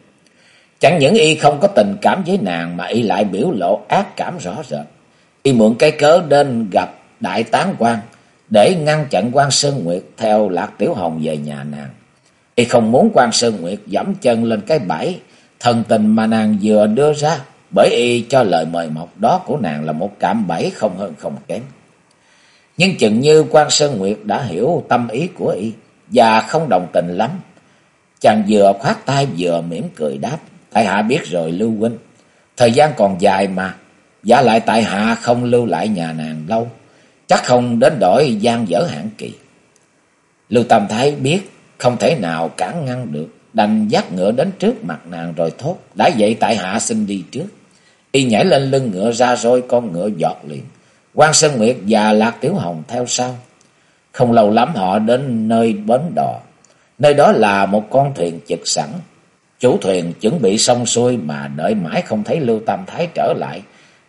Chẳng những y không có tình cảm với nàng mà y lại biểu lộ ác cảm rõ rệt. Y mượn cái cớ đến gặp đại tán quan để ngăn chặn quan Sơn Nguyệt theo Lạc Tiểu Hồng về nhà nàng. Y không muốn quan Sơn Nguyệt dẫm chân lên cái bẫy thần tình mà nàng vừa đưa ra bởi y cho lời mời mọc đó của nàng là một cảm bẫy không hơn không kém. Nhưng chừng như quan Sơn Nguyệt đã hiểu tâm ý của y và không đồng tình lắm. Chàng vừa khoát tay vừa mỉm cười đáp. Tại hạ biết rồi, Lưu Huynh. Thời gian còn dài mà. Giả lại tại hạ không lưu lại nhà nàng lâu. Chắc không đến đổi gian dở hạn kỳ. Lưu Tam Thái biết không thể nào cản ngăn được. Đành dắt ngựa đến trước mặt nàng rồi thốt. Đã vậy tại hạ xin đi trước. Y nhảy lên lưng ngựa ra rồi con ngựa giọt liền quan Sơn Nguyệt và Lạc Tiểu Hồng theo sau. Không lâu lắm họ đến nơi bến đò. Nơi đó là một con thuyền chật sẵn. Chủ thuyền chuẩn bị xong xuôi mà đợi mãi không thấy Lưu Tam Thái trở lại.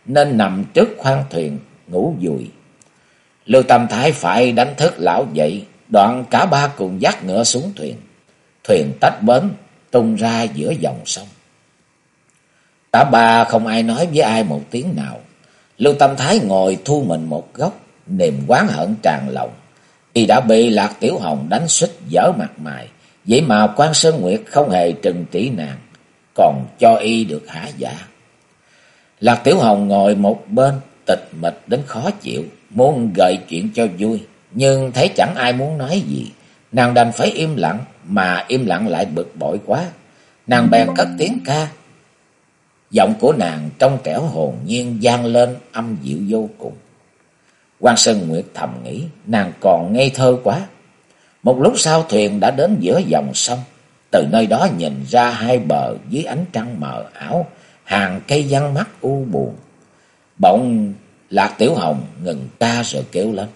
Nên nằm trước khoang thuyền, ngủ dùi. Lưu Tam Thái phải đánh thức lão dậy. Đoạn cả ba cùng dắt ngựa xuống thuyền. Thuyền tách bến, tung ra giữa dòng sông. Cả ba không ai nói với ai một tiếng nào. Lưu Tâm Thái ngồi thu mình một góc, niềm quán hận tràn lòng. Y đã bị Lạc Tiểu Hồng đánh xích dở mặt mày, vậy mà quan Sơn Nguyệt không hề trừng trị nàng, còn cho y được hả giả. Lạc Tiểu Hồng ngồi một bên, tịch mịch đến khó chịu, muốn gợi chuyện cho vui, nhưng thấy chẳng ai muốn nói gì. Nàng đành phải im lặng, mà im lặng lại bực bội quá. Nàng bèn cất tiếng ca, Giọng của nàng trong trẻo hồn nhiên gian lên âm dịu vô cùng. quan Sơn Nguyệt thầm nghĩ nàng còn ngây thơ quá. Một lúc sau thuyền đã đến giữa dòng sông. Từ nơi đó nhìn ra hai bờ dưới ánh trăng mờ ảo, hàng cây văn mắt u buồn. Bỗng Lạc Tiểu Hồng ngừng ca rồi kêu lên.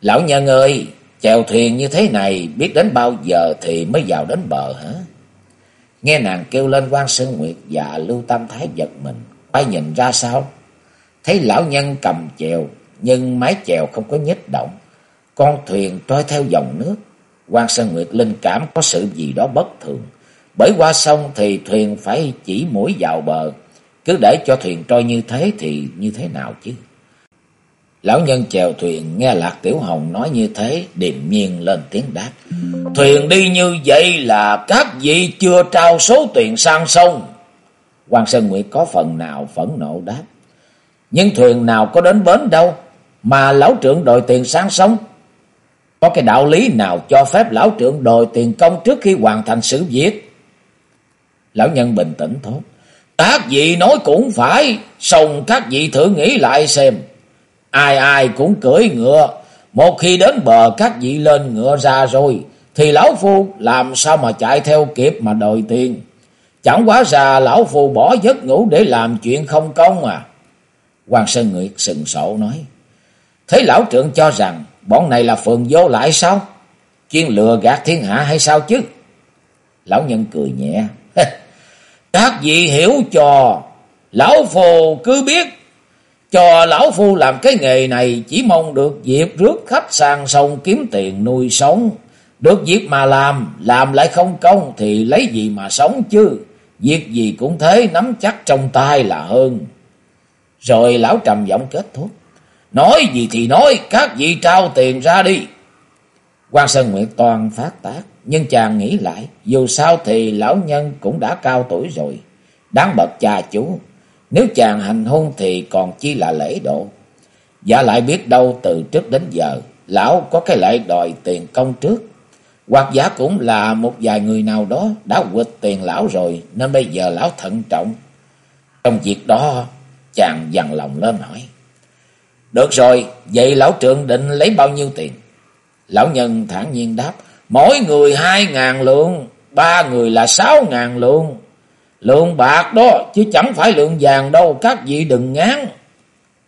Lão nhân ơi, chèo thuyền như thế này biết đến bao giờ thì mới vào đến bờ hả? Nghe nàng kêu lên quan Sơn Nguyệt và Lưu Tam Thái giật mình, quay nhìn ra sao. Thấy lão nhân cầm chèo, nhưng mái chèo không có nhích động. Con thuyền trôi theo dòng nước. quan Sơn Nguyệt linh cảm có sự gì đó bất thường. Bởi qua sông thì thuyền phải chỉ mũi vào bờ. Cứ để cho thuyền trôi như thế thì như thế nào chứ? Lão nhân chèo thuyền nghe Lạc Tiểu Hồng nói như thế, điềm nhiên lên tiếng đáp. Thuyền đi như vậy là các vị chưa trao số tiền sang sông. Hoàng Sơn Nguyệt có phần nào phẫn nộ đáp. Nhưng thuyền nào có đến bến đâu, mà lão trưởng đòi tiền sang sông. Có cái đạo lý nào cho phép lão trưởng đòi tiền công trước khi hoàn thành sự việc? Lão nhân bình tĩnh thốt. Các vị nói cũng phải, xong các vị thử nghĩ lại xem. Ai ai cũng cưỡi ngựa. Một khi đến bờ các vị lên ngựa ra rồi. Thì lão phu làm sao mà chạy theo kịp mà đòi tiền. Chẳng quá ra lão phu bỏ giấc ngủ để làm chuyện không công à. Hoàng Sơn Nguyệt sừng sộ nói. Thế lão trưởng cho rằng bọn này là phường vô lại sao? Chuyên lừa gạt thiên hạ hay sao chứ? Lão nhân cười nhẹ. Các vị hiểu cho. Lão phù cứ biết cho lão phu làm cái nghề này chỉ mong được việc rước khách sang sông kiếm tiền nuôi sống. Được việc mà làm, làm lại không công thì lấy gì mà sống chứ. Việc gì cũng thế, nắm chắc trong tay là hơn. Rồi lão trầm giọng kết thúc. Nói gì thì nói, các vị trao tiền ra đi. quan Sơn Nguyệt toàn phát tác, nhưng chàng nghĩ lại, dù sao thì lão nhân cũng đã cao tuổi rồi. Đáng bậc cha chú, nếu chàng hành hôn thì còn chi là lễ độ. Giả lại biết đâu từ trước đến giờ, lão có cái lệ đòi tiền công trước. Hoặc giả cũng là một vài người nào đó đã quỵt tiền lão rồi, nên bây giờ lão thận trọng. Trong việc đó, chàng dằn lòng lên hỏi. Được rồi, vậy lão trượng định lấy bao nhiêu tiền? Lão nhân thản nhiên đáp, mỗi người hai ngàn lượng, ba người là sáu ngàn lượng. Lượng bạc đó, chứ chẳng phải lượng vàng đâu, các vị đừng ngán.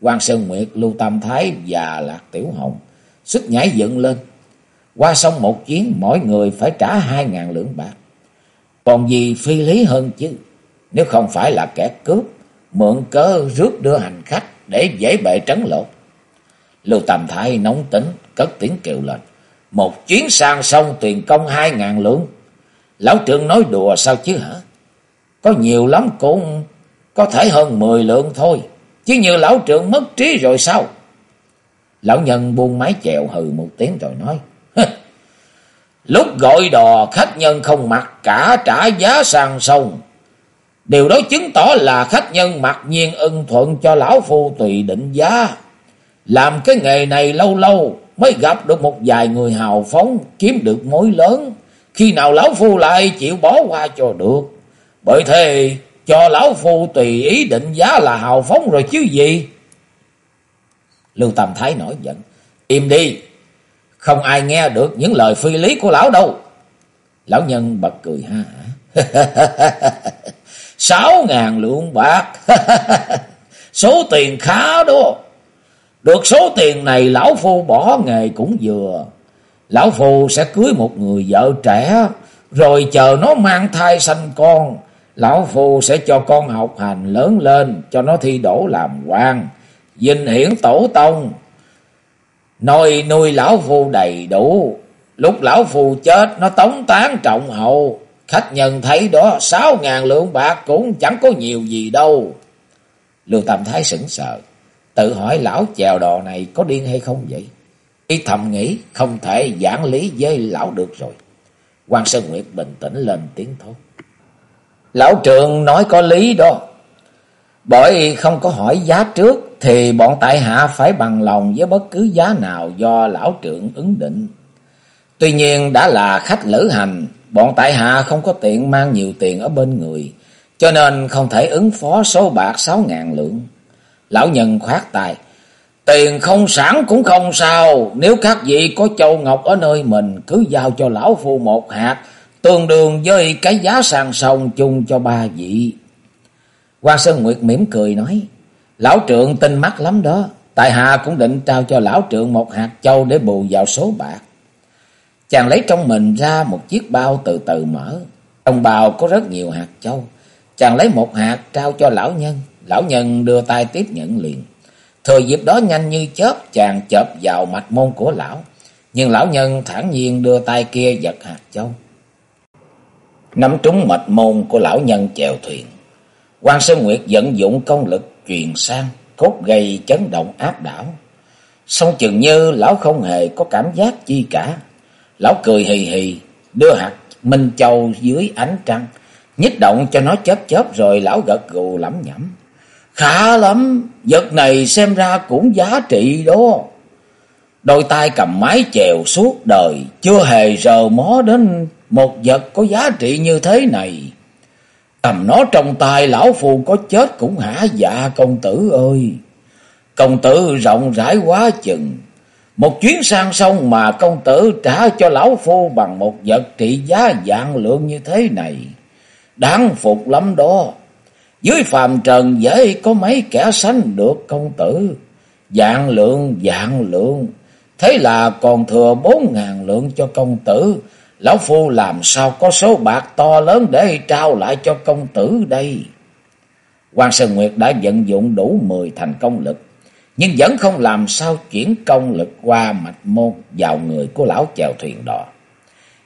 Quan Sơn Nguyệt, Lưu Tam Thái và Lạc Tiểu Hồng sức nhảy dựng lên. Qua sông một chuyến, mỗi người phải trả hai ngàn lượng bạc. Còn gì phi lý hơn chứ, nếu không phải là kẻ cướp, mượn cớ rước đưa hành khách để dễ bệ trấn lột. Lưu Tam Thái nóng tính, cất tiếng kêu lên. Một chuyến sang sông tiền công hai ngàn lượng. Lão trương nói đùa sao chứ hả? Có nhiều lắm cũng có thể hơn mười lượng thôi. Chứ như lão trưởng mất trí rồi sao? Lão nhân buông mái chèo hừ một tiếng rồi nói. Lúc gọi đò khách nhân không mặc cả trả giá sang sông. Điều đó chứng tỏ là khách nhân mặc nhiên ưng thuận cho lão phu tùy định giá. Làm cái nghề này lâu lâu mới gặp được một vài người hào phóng kiếm được mối lớn. Khi nào lão phu lại chịu bỏ qua cho được. Bởi thế, cho lão phu tùy ý định giá là hào phóng rồi chứ gì. Lưu Tam Thái nổi giận. Im đi. Không ai nghe được những lời phi lý của lão đâu. Lão nhân bật cười, ha. Sáu ngàn lượng bạc. số tiền khá đó. Được số tiền này, lão phu bỏ nghề cũng vừa. Lão phu sẽ cưới một người vợ trẻ. Rồi chờ nó mang thai sanh con. Lão phu sẽ cho con học hành lớn lên. Cho nó thi đổ làm quan. Dinh hiển tổ tông. Nồi nuôi lão phu đầy đủ. Lúc lão phu chết, nó tống tán trọng hậu. Khách nhân thấy đó, sáu ngàn lượng bạc cũng chẳng có nhiều gì đâu. Lưu Tam Thái sững sờ. Tự hỏi lão chèo đò này có điên hay không vậy? Y thầm nghĩ, không thể giảng lý với lão được rồi. quan Sơn Nguyệt bình tĩnh lên tiếng thốt. Lão trường nói có lý đó. Bởi không có hỏi giá trước thì bọn tại hạ phải bằng lòng với bất cứ giá nào do lão trưởng ứng định. Tuy nhiên đã là khách lữ hành, bọn tại hạ không có tiện mang nhiều tiền ở bên người, cho nên không thể ứng phó số bạc sáu ngàn lượng. Lão nhân khoát tài, tiền không sẵn cũng không sao, nếu các vị có châu ngọc ở nơi mình cứ giao cho lão phu một hạt, tương đương với cái giá sàn sông chung cho ba vị. Quan Sơn Nguyệt mỉm cười nói, Lão trượng tinh mắt lắm đó, tại hạ cũng định trao cho lão trượng một hạt châu để bù vào số bạc. Chàng lấy trong mình ra một chiếc bao từ từ mở, trong bao có rất nhiều hạt châu. Chàng lấy một hạt trao cho lão nhân, lão nhân đưa tay tiếp nhận liền. Thời dịp đó nhanh như chớp, chàng chợp vào mạch môn của lão. Nhưng lão nhân thản nhiên đưa tay kia giật hạt châu. Nắm trúng mạch môn của lão nhân chèo thuyền. quan Sơn Nguyệt vận dụng công lực truyền sang, cốt gây chấn động áp đảo. Song chừng như lão không hề có cảm giác chi cả. Lão cười hì hì, đưa hạt Minh Châu dưới ánh trăng, nhích động cho nó chớp chớp rồi lão gật gù lẩm nhẩm. Khá lắm, vật này xem ra cũng giá trị đó. Đôi tay cầm mái chèo suốt đời, chưa hề rờ mó đến một vật có giá trị như thế này. Cầm nó trong tay lão phù có chết cũng hả dạ công tử ơi. Công tử rộng rãi quá chừng. Một chuyến sang sông mà công tử trả cho lão phu bằng một vật trị giá dạng lượng như thế này. Đáng phục lắm đó. Dưới phàm trần dễ có mấy kẻ sánh được công tử. Dạng lượng, dạng lượng. Thế là còn thừa bốn ngàn lượng cho công tử. Lão Phu làm sao có số bạc to lớn để trao lại cho công tử đây. Hoàng Sơn Nguyệt đã vận dụng đủ mười thành công lực. Nhưng vẫn không làm sao chuyển công lực qua mạch môn vào người của lão chèo thuyền đò.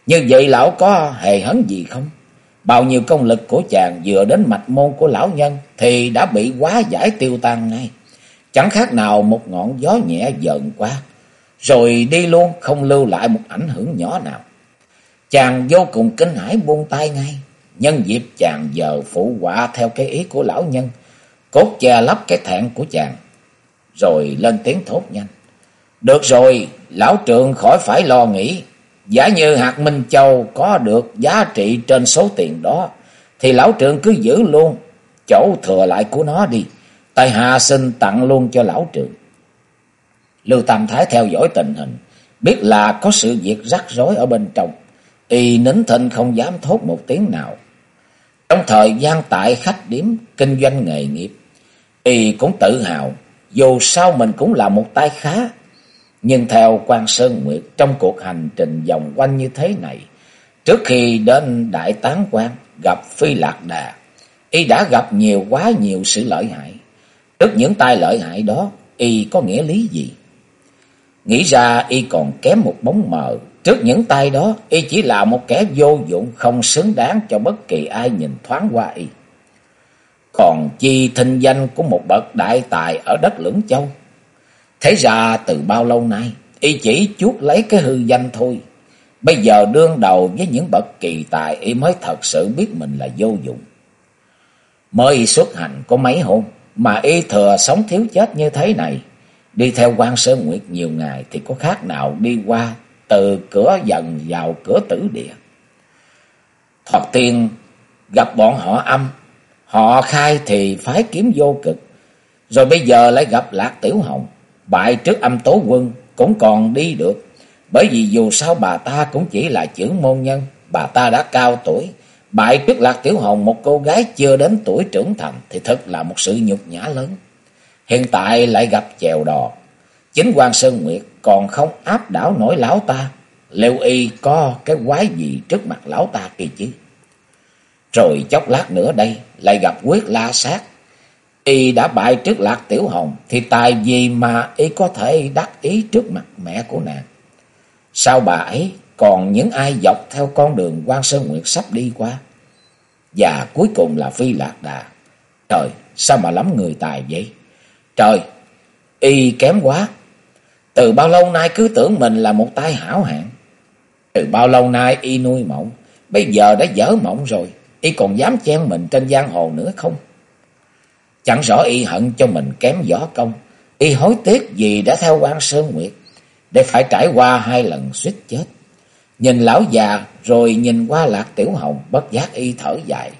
Như vậy lão có hề hấn gì không? Bao nhiêu công lực của chàng vừa đến mạch môn của lão nhân thì đã bị quá giải tiêu tan ngay. Chẳng khác nào một ngọn gió nhẹ dần qua. Rồi đi luôn không lưu lại một ảnh hưởng nhỏ nào. Chàng vô cùng kinh hãi buông tay ngay. Nhân dịp chàng giờ phụ họa theo cái ý của lão nhân. Cốt che lấp cái thẹn của chàng. Rồi lên tiếng thốt nhanh. Được rồi, lão trường khỏi phải lo nghĩ. Giả như hạt Minh Châu có được giá trị trên số tiền đó. Thì lão trường cứ giữ luôn. Chỗ thừa lại của nó đi. Tài hạ xin tặng luôn cho lão trường. Lưu Tam Thái theo dõi tình hình. Biết là có sự việc rắc rối ở bên trong Y nín thinh không dám thốt một tiếng nào. Trong thời gian tại khách điếm kinh doanh nghề nghiệp, Y cũng tự hào, dù sao mình cũng là một tay khá. Nhưng theo quan Sơn Nguyệt trong cuộc hành trình vòng quanh như thế này, trước khi đến Đại Tán quan gặp Phi Lạc Đà, Y đã gặp nhiều quá nhiều sự lợi hại. Trước những tai lợi hại đó, Y có nghĩa lý gì? Nghĩ ra Y còn kém một bóng mờ Trước những tay đó, y chỉ là một kẻ vô dụng không xứng đáng cho bất kỳ ai nhìn thoáng qua y. Còn chi thinh danh của một bậc đại tài ở đất Lưỡng Châu. Thế ra từ bao lâu nay, y chỉ chuốt lấy cái hư danh thôi. Bây giờ đương đầu với những bậc kỳ tài, y mới thật sự biết mình là vô dụng. Mới xuất hành có mấy hôm, mà y thừa sống thiếu chết như thế này. Đi theo quan Sơn Nguyệt nhiều ngày thì có khác nào đi qua từ cửa dần vào cửa tử địa. Thoạt tiên gặp bọn họ âm, họ khai thì phái kiếm vô cực, rồi bây giờ lại gặp Lạc Tiểu Hồng, bại trước âm tố quân cũng còn đi được, bởi vì dù sao bà ta cũng chỉ là chữ môn nhân, bà ta đã cao tuổi, bại trước Lạc Tiểu Hồng một cô gái chưa đến tuổi trưởng thành thì thật là một sự nhục nhã lớn. Hiện tại lại gặp chèo đò, chính quan Sơn Nguyệt còn không áp đảo nổi lão ta. Liệu y có cái quái gì trước mặt lão ta kỳ chứ? Rồi chốc lát nữa đây lại gặp quyết la sát. Y đã bại trước lạc tiểu hồng thì tài gì mà y có thể đắc ý trước mặt mẹ của nàng. Sao bà ấy còn những ai dọc theo con đường quan Sơn Nguyệt sắp đi qua? Và cuối cùng là Phi Lạc Đà. Trời, sao mà lắm người tài vậy? Trời, y kém quá, từ bao lâu nay cứ tưởng mình là một tai hảo hạng. Từ bao lâu nay y nuôi mộng, bây giờ đã dở mộng rồi, y còn dám chen mình trên giang hồ nữa không? Chẳng rõ y hận cho mình kém võ công, y hối tiếc vì đã theo quan Sơn Nguyệt, để phải trải qua hai lần suýt chết. Nhìn lão già rồi nhìn qua lạc tiểu hồng bất giác y thở dài.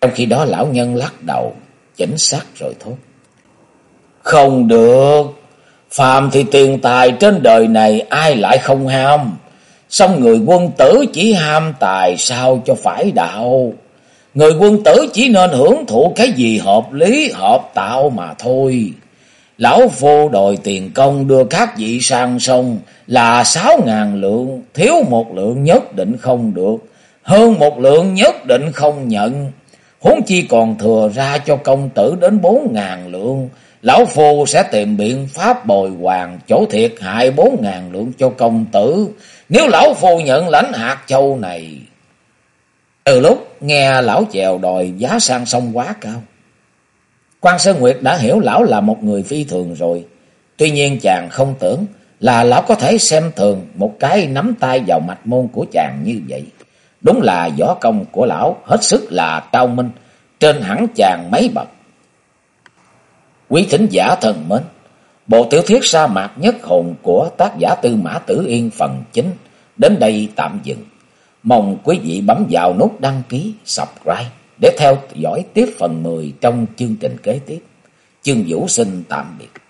Trong khi đó lão nhân lắc đầu, chỉnh xác rồi thốt. Không được, Phàm thì tiền tài trên đời này ai lại không ham. Xong người quân tử chỉ ham tài sao cho phải đạo. Người quân tử chỉ nên hưởng thụ cái gì hợp lý, hợp tạo mà thôi. Lão phu đòi tiền công đưa các vị sang sông là sáu ngàn lượng, thiếu một lượng nhất định không được, hơn một lượng nhất định không nhận. Huống chi còn thừa ra cho công tử đến bốn ngàn lượng, Lão Phu sẽ tìm biện pháp bồi hoàn chỗ thiệt hại bốn ngàn lượng cho công tử. Nếu Lão Phu nhận lãnh hạt châu này. Từ lúc nghe Lão chèo đòi giá sang sông quá cao. quan Sơn Nguyệt đã hiểu Lão là một người phi thường rồi. Tuy nhiên chàng không tưởng là Lão có thể xem thường một cái nắm tay vào mạch môn của chàng như vậy. Đúng là võ công của Lão hết sức là cao minh, trên hẳn chàng mấy bậc. Quý thính giả thần mến, bộ tiểu thuyết sa mạc nhất hồn của tác giả Tư Mã Tử Yên phần chính đến đây tạm dừng. Mong quý vị bấm vào nút đăng ký, subscribe để theo dõi tiếp phần 10 trong chương trình kế tiếp. Chương Vũ xin tạm biệt.